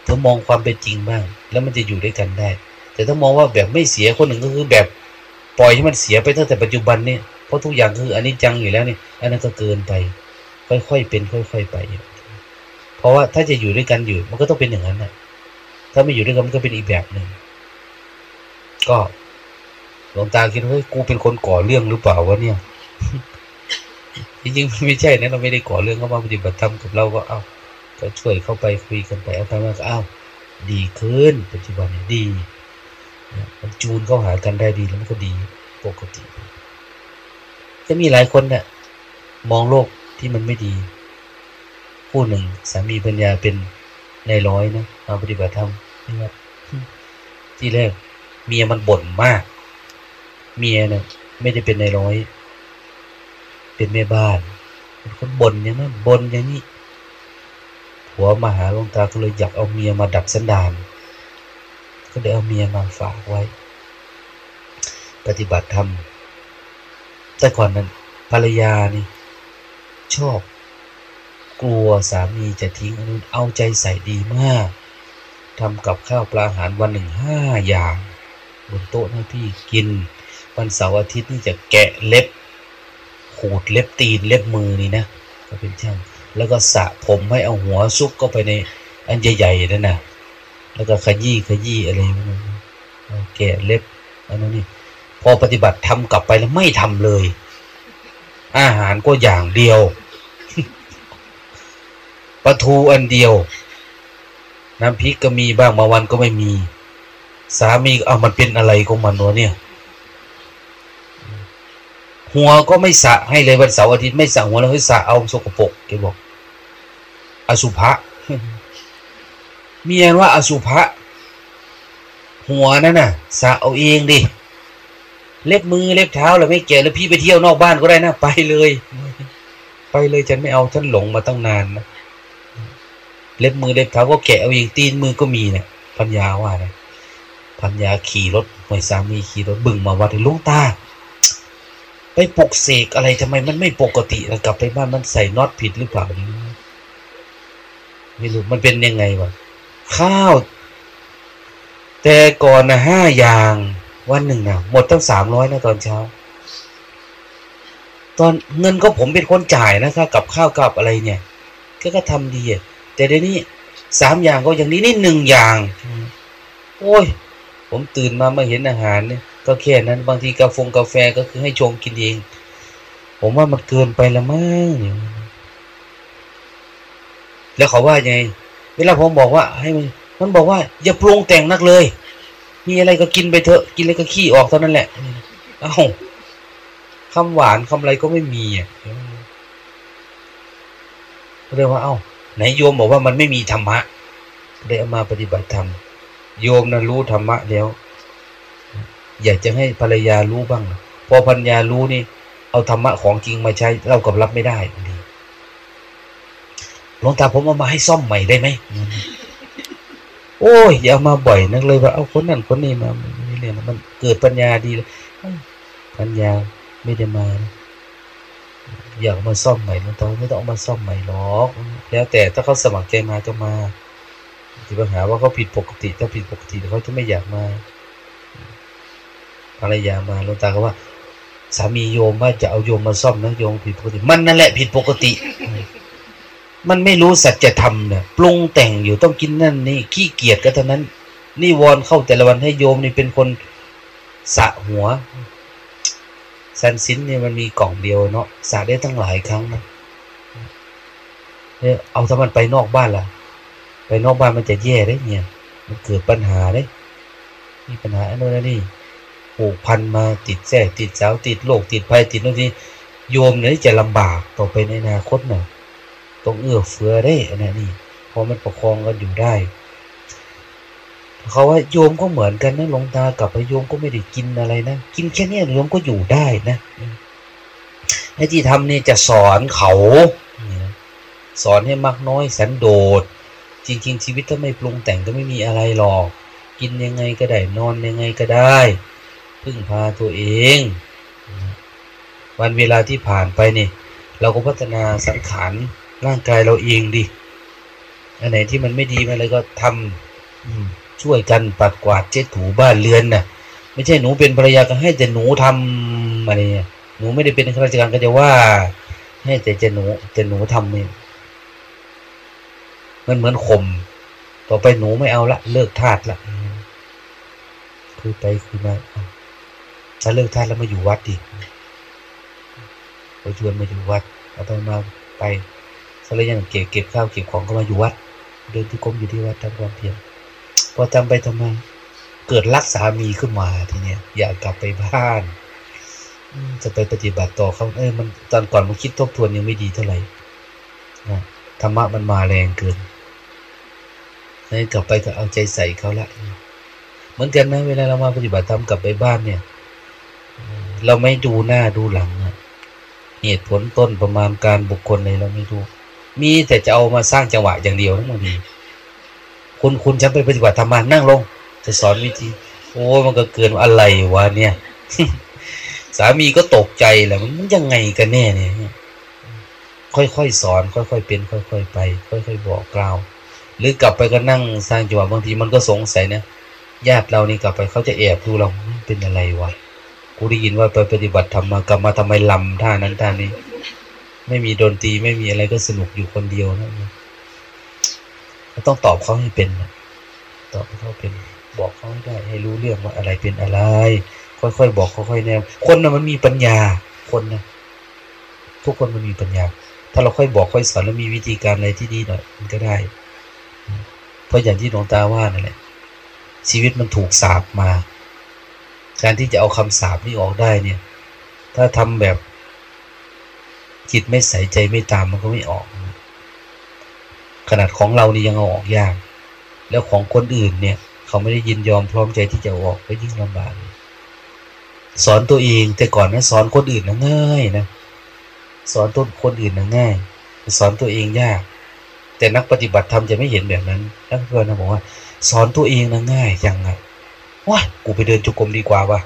เธอมองความเป็นจริงบ้าง แล้วมันจะอยู่ด้วยกันได้ แต่ถ้ามองว่าแบบไม่เสียคนหนึ่งก็คือแบบปล่อยให้มันเสียไปตั้งแต่ปัจจุบันเนี่ยเพราะทุกอย่างคืออันนี้จังอยู่แล้วนี่อันนั้นก็เกินไป ค่อยๆเป็น ค่อย ๆ ไป เพราะว่าถ้าจะอยู่ด้วยกันอยู่ มันก็ต้องเป็นอย่างนั้นนะถ้าไม่อยู่ด้วยกันมันก็เป็นอีกแบบหนึ่งก็หลวงตาคิดว่าเฮ้ยกูเป็นคนก่อเรื่องหรือเปล่าวะเนี่ย จริงๆไม่ใช่นะเราไม่ได้ก่อเรื่องเขามาปฏิบัติธรรมกับเราก็เอาก็ช่วยเข้าไปคุยกันไปเอาไปมาก็เอาดีขึ้นปัจจุบันดีมันจูนเข้าหากันได้ดีแล้วมันก็ดีปกติ จะมีหลายคนเนี่ยมองโลกที่มันไม่ดีผู้หนึ่งสามีปัญญาเป็นในร้อยนะมาปฏิบัติธรรมนี่ครับที่แรกเมียมันบ่นมาก เมียเนี่ยไม่ได้เป็นในร้อย เป็นแม่บ้านเป็นคนบ่นอย่างนั้นบ่นอย่างนี้หัวมาหาหลวงตาก็เลยอยากเอาเมียมาดักสันดาน ก็เลยเอาเมียมาฝากไว้ ปฏิบัติธรรมแต่ก่อนนั้นภรรยานี่ชอบกลัวสามีจะทิ้งอนุเอาใจใส่ดีมากทำกับข้าวปลาอาหารวันหนึ่งห้าอย่าง บนโต๊ะให้พี่กิน วันเสาร์อาทิตย์นี่จะแกะเล็บ ขูดเล็บตีนเล็บมือนี่นะก็เป็นช่างแล้วก็สระผมให้เอาหัวซุกเข้าไปในอันใหญ่ๆนั่นนะแล้วก็ขยี้ขยี้อะไรแกะเล็บอันนั้นนี่พอปฏิบัติทำกลับไปแล้วไม่ทำเลย อาหารก็อย่างเดียวปลาทูอันเดียว น้ำพริกก็มีบ้างบางวันก็ไม่มี สามีเอามันเป็นอะไรของมันวะเนี่ย หัวก็ไม่สะให้เลยวันเสาร์อาทิตย์ไม่สระหัวแล้วให้สระเอาสกปรกแกบอก อสุภะเมียว่าอสุภะหัวนั่นน่ะสระเอาเองดิเล็บมือเล็บเท้าเราไม่แก่แล้วพี่ไปเที่ยวนอกบ้านก็ได้นะไปเลย ไปเลยฉันไม่เอาฉันหลงมาตั้งนานนะเล็บมือเล็บเท้าก็แกะเอาเองตีนมือก็มีเนี่ยพัญญาว่านะพัญญาขี่รถหวยสามีขี่รถบึงมาวัดลุงตา ไปปลุกเสกอะไรทำไมมันไม่ปกติแล้วกลับไปบ้านมันใส่น็อตผิดหรือเปล่าไม่รู้มันเป็นยังไงวะข้าว แต่ก่อนนะห้าอย่างวันหนึ่งนะหมดตั้งสามร้อยนะตอนเช้า ตอนเงินก็ผมเป็นคนจ่ายนะครับกับข้าวกับอะไรเนี่ยก็ก็ทำดีแต่เดี๋ยวนี้สามอย่างก็อย่างนี้นี่หนึ่งอย่าง โอ้ย ผมตื่นมามาเห็นอาหารเนี่ยก็แค่นั้นบางทีกาแฟกาแฟก็คือให้ชงกินเอง ผมว่ามันเกินไปละมั้งแล้วเขาว่าไง เวลาผมบอกว่า ให้มันมันบอกว่า อย่าปรุงแต่งนักเลย มีอะไรก็กินไปเถอะกินอะไรก็ขี้ออกเท่านั้นแหละเอ้าคำหวานคำอะไรก็ไม่มีอะเรียกว่าเอ้าไหนโยมบอกว่ามันไม่มีธรรมะเลยเอามาปฏิบัติธรรม โยมนะรู้ธรรมะแล้ว อยากจะให้ภรรยารู้บ้าง พอภรรยารู้นี่ เอาธรรมะของจริงมาใช้เรากับรับไม่ได้ดีหลวงตาผมเอามาให้ซ่อมใหม่ได้ไหมโอ้ยอย่ามาบ่อยนักเลยว่าเอาคนนั้นคนนี้มาไม่เรียนมันเกิดปัญญาดีเลยปัญญาไม่ได้มาอยากมาซ่อมใหม่หลวงตาไม่ต้องมาซ่อมใหม่หรอก แล้วแต่ถ้าเขาสมัครใจมาก็มา ที่ปัญหาว่าเขาผิดปกติ ถ้าผิดปกติเขาจะไม่อยากมาภรรยามาลวงตาก็ว่า สามีโยมว่าจะเอาโยมมาซ่อมนะโยมผิดปกติ มันนั่นแหละผิดปกติ มันไม่รู้สัจธรรมเนี่ยปรุงแต่งอยู่ต้องกินนั่นนี่ขี้เกียจก็เท่านั้น นี่วอนเข้าแต่ละวันให้โยมนี่เป็นคนสะหัวสันสินเนี่ยมันมีกล่องเดียวเนาะสะได้ตั้งหลายครั้งนะเนี่ยเอาถ้ามันไปนอกบ้านล่ะ ไปนอกบ้านมันจะแย่ได้เนี่ย มันเกิดปัญหาได้มีปัญหาอะไรนี่ผูกพันมาติดแท้ติดสาวติดโรคติดภัยติดโน่นนี่โยมเนี่ยจะลำบากต่อไปในอนาคตเนาะต้องเอื้อเฟื้อได้อันนี้พอมันประคองกันอยู่ได้เขาว่าโยมก็เหมือนกันนะหลวงตากับพโยมก็ไม่ได้กินอะไรนะกินแค่นี้โยมก็อยู่ได้นะไอ้ที่ทำเนี่ยจะสอนเขา สอนให้มักน้อยสันโดษ จริง ๆ ชีวิตถ้าไม่ปรุงแต่งก็ไม่มีอะไรหรอก กินยังไงก็ได้นอนยังไงก็ได้ พึ่งพาตัวเอง วันเวลาที่ผ่านไปนี่ เราก็พัฒนาสังขารร่างกายเราเองดิอันไหนที่มันไม่ดีมาเลยก็ทำช่วยกันปัดกวาดเช็ดถูบ้านเรือนนะ่ะไม่ใช่หนูเป็นภรรยาก็ให้แต่หนูทำอะไรหนูไม่ได้เป็นข้าราชการก็จะว่า ให้แต่จะหนูแต่หนูทำเอง มันเหมือนข่มต่อไปหนูไม่เอาละ เลิกทาสละคือไปคือมาถ้าเลิกทาสแล้วมาอยู่วัดดิชวนมาอยู่วัดเอาไปมาไปก็เลยยังเก็บเก็บข้าวเก็บของก็มาอยู่วัด เดินที่กรมอยู่ที่วัดทำความเพียรพอทำไปทำไมเกิดรักสามีขึ้นมาทีเนี้ยอยากกลับไปบ้านจะไปปฏิบัติต่อเขาเออมันตอนก่อนมันคิดทบทวนยังไม่ดีเท่าไหร่ธรรมะมันมาแรงเกิน เลยกลับไปก็เอาใจใส่เขาละเหมือนกันนะเวลาเรามาปฏิบัติธรรมกลับไปบ้านเนี่ยเราไม่ดูหน้าดูหลังเหตุผลต้นประมาณการบุคคลเลยเราไม่รู้มีแต่จะเอามาสร้างจังหวะอย่างเดียวทั้งหมดนี้คุณคุณฉันไปปฏิบัติธรรมานั่งลง จะสอนวิธี โอ้มันก็เกินอะไรวะเนี่ย สามีก็ตกใจแหละมันยังไงกันแน่เนี่ยค่อยๆสอน ค่อยๆเป็น ค่อย ๆ ไป ค่อย ๆ บอกกล่าว หรือกลับไปก็นั่งสร้างจังหวะบางทีมันก็สงสัยนะญาติเรานี่กลับไปเขาจะแอบดูเราเป็นอะไรวะกูได้ยินว่าไปปฏิบัติธรรมมากลับมาทำไมลำท่านั้นท่านี้ ไม่มีดนตรีไม่มีอะไรก็สนุกอยู่คนเดียวนะต้องตอบเขาให้เป็นตอบเขาเป็นบอกเขาให้ได้ให้รู้เรื่องว่าอะไรเป็นอะไร ค่อยๆบอกค่อยๆแนวคนนะมันมีปัญญาคนนะทุกคนมันมีปัญญา ถ้าเราค่อยบอกค่อยสอนแล้วมีวิธีการอะไรที่ดีหน่อยมันก็ได้ เพราะอย่างที่หลวงตาว่านั่นแหละชีวิตมันถูกสาบมา การที่จะเอาคำสาบนี้ออกได้เนี่ย ถ้าทำแบบจิตไม่ใส่ใจไม่ตามมันก็ไม่ออก ขนาดของเรานี่ยังเอาออกยาก แล้วของคนอื่นเนี่ย เขาไม่ได้ยินยอมพร้อมใจที่จะออกก็ยิ่งลำบากสอนตัวเองแต่ก่อนนะสอนคนอื่นนะง่ายนะสอนต้นคนอื่นนะง่าย สอนตัวเองยาก แต่นักปฏิบัติธรรมจะไม่เห็นแบบนั้นนักเพื่อนนะบอกว่า สอนตัวเองนะง่ายจังไงว้ากูไปเดินจุกรมดีกว่าวะ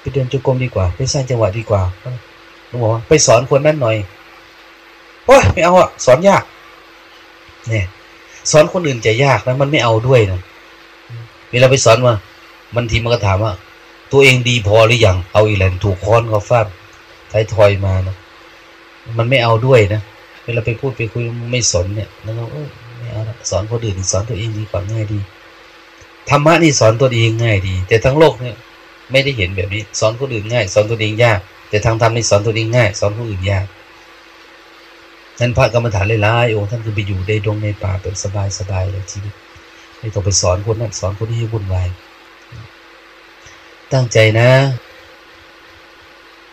ไปเดินจุกรมดีกว่า ไปสร้างจังหวะดีกว่าหลวงบอกว่าไปสอนคนนั้นหน่อยโอ้ยไม่เอาอะสอนยาก เนี่ย สอนคนอื่นจะยากนะมันไม่เอาด้วยนะเวลาไปสอนว่ามันทีมันก็ถามว่า ตัวเองดีพอหรือยังเอาอีแลนถูกค้อนเขาฟาดไทยทอยมานะมันไม่เอาด้วยนะ วลาไปพูดไปคุยไม่สนเนี่ยแล้วก็ไม่เอาสอนคนอื่นสอนตัวเองดีกว่าง่ายดีธรรมะนี่สอนตัวเองง่ายดี แต่ทั้งโลกเนี่ยไม่ได้เห็นแบบนี้ สอนคนอื่นง่าย สอนตัวเองยาก แต่ทางธรรมนี่สอนตัวเองง่าย สอนคนอื่นยากนั้นพระกรรมฐานหลายๆองค์ท่านคือไปอยู่ในดงในป่าเป็นสบายๆเลยชีวิตไม่ต้องไปสอนคนนั้นสอนคนนี้ให้วุ่นวายตั้งใจนะ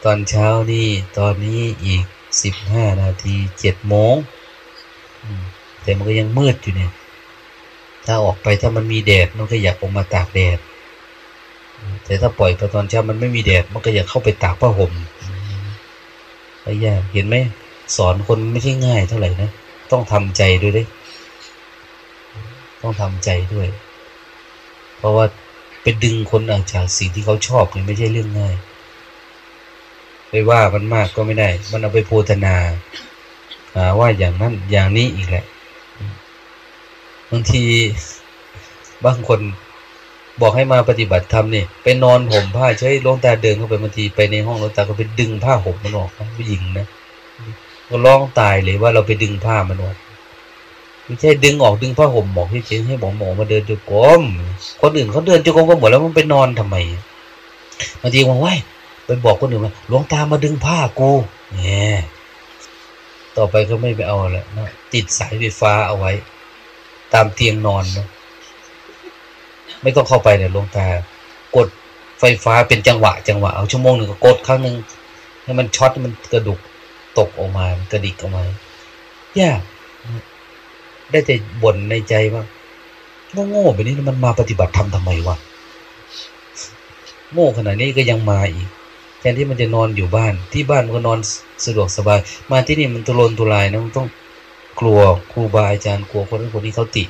ตอนเช้านี่ตอนนี้อีก สิบห้านาทีเจ็ดโมงแต่มันก็ยังมืดอยู่เนี่ย ถ้าออกไปถ้ามันมีแดดมันก็อยากออกมาตากแดด แต่ถ้าปล่อยไปตอนเช้ามันไม่มีแดดมันก็อยากเข้าไปตากผ้าห่มไอ้ยากเห็นไหมสอนคนไม่ใช่ง่ายเท่าไหร่นะต้องทำใจด้วยด้ต้องทำใจด้วย เพราะว่าไปดึงคนออกจากสิ่งที่เขาชอบเนี่ยไม่ใช่เรื่องง่าย ว่ามันมากก็ไม่ได้ มันเอาไปโพธนาหาว่าอย่างนั้นอย่างนี้อีกแหละบางทีบางคนบอกให้มาปฏิบัติธรรมนี่ไปนอนห่มผ้าใช้ลงตาเดินเข้าไปบางทีไปในห้องลงตาก็ไปดึงผ้าห่มมันออกผู้หญิงนะก็ร้องตายเลยว่าเราไปดึงผ้ามันออกไม่ใช่ดึงออกดึงผ้าห่มบอกที่เฉยๆให้หมอหมอมาเดินจุกรมคนอื่นเขาเดินจุกรมก็หมดแล้วมันไปนอนทำไมบางทีว่าว้ ไปบอกคนอื่นว่าหลวงตามาดึงผ้ากูเนี่ยต่อไปก็ไม่ไปเอาแล้วนะติดสายไฟฟ้าเอาไว้ ตามเตียงนอนนะไม่ต้องเข้าไปเนี่ยหลวงตา กดไฟฟ้าเป็นจังหวะ จังหวะเอาชั่วโมงหนึ่งก็กดครั้งหนึ่งให้มันช็อตมันกระดุกตกออกมากระดิกออกมายากได้แต่บ่นในใจว่าโง่ๆแบบนี้มันมาปฏิบัติธรรมทำไมวะโง่ขนาดนี้ก็ยังมาอีก ทนที่มันจะนอนอยู่บ้าน ที่บ้านก็นอนสะดวกสบาย มาที่นี่มันตุรนตุลายนะมันต้องกลัวครูบาอาจารย์กลัวคนนั้นคนนี้เขาติ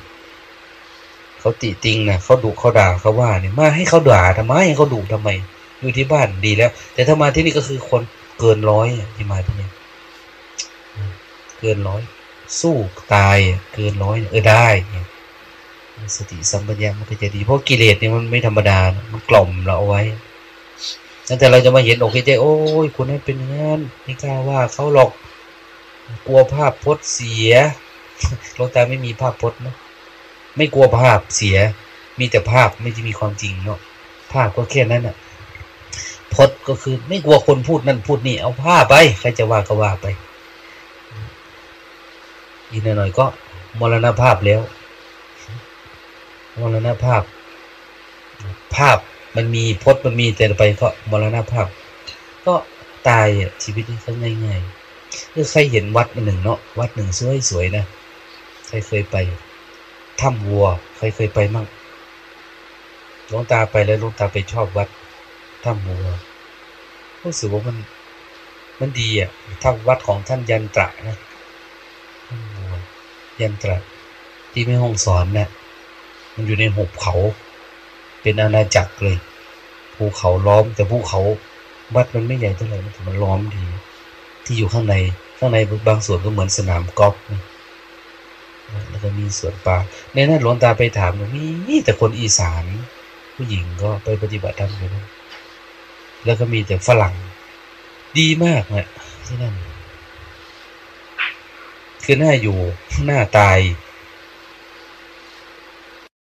เขาติติงนะเขาดุเขาด่าเขาว่าเนี่ยมาให้เขาด่าทำไมให้เขาดุทำไม อยู่ที่บ้านดีแล้ว แต่ถ้ามาที่นี่ก็คือคนเกินร้อยที่มาที่นี่เกินร้อย สู้ตายเกินร้อยเออได้สติสัมปชัญญะมันก็จะดีเพราะกิเลสเนี่ยมันไม่ธรรมดา มันกล่อมเราเอาไว้ ตั้งแต่เราจะมาเห็นอกเห็นใจโอ้ยคุณนั้นเป็นงั้นไม่กล้าว่าเขาหรอกกลัวภาพพจน์เสียหลวงตาไม่มีภาพพจน์นะไม่กลัวภาพเสีย มีแต่ภาพไม่จะมีความจริงเนาะภาพก็แค่นั้นน่ะพจน์ก็คือไม่กลัวคนพูดนั่นพูดนี่เอาภาพไปใครจะว่าก็ว่าไปอีกหน่อยก็มรณภาพแล้วมรณภาพ ภาพ มันมีพจน์มันมีแต่ไปก็มรณภาพ ก็ตายอะชีวิตนี้ก็ง่ายๆคือใครเห็นวัดหนึ่งเนาะวัดหนึ่งสวยๆนะใครเคยไปถ้ำวัว ใครเคยไปมั่งหลวงตาไปแล้วหลวงตาไปชอบวัดถ้ำวัวรู้สึกว่ามันมันดีอะถ้าวัดของท่านยันตระนะถ้ำวัวยันตระที่ไม่ห้องสอนเนะี่ยมันอยู่ในหุบเขา เป็นอาณาจักรเลยภูเขาล้อม แต่ภูเขาวัดมันไม่ใหญ่เท่าไหร่มันมันล้อมดี ที่อยู่ข้างในข้างในบางส่วนก็เหมือนสนามกอล์ฟแล้วก็มีสวนป่าในนั้นหลวงตาไปถามมีมีแต่คนอีสาน ผู้หญิงก็ไปปฏิบัติธรรมกันแล้วก็มีแต่ฝรั่ง ดีมากเลยที่นั่นคือหน้าอยู่หน้าตาย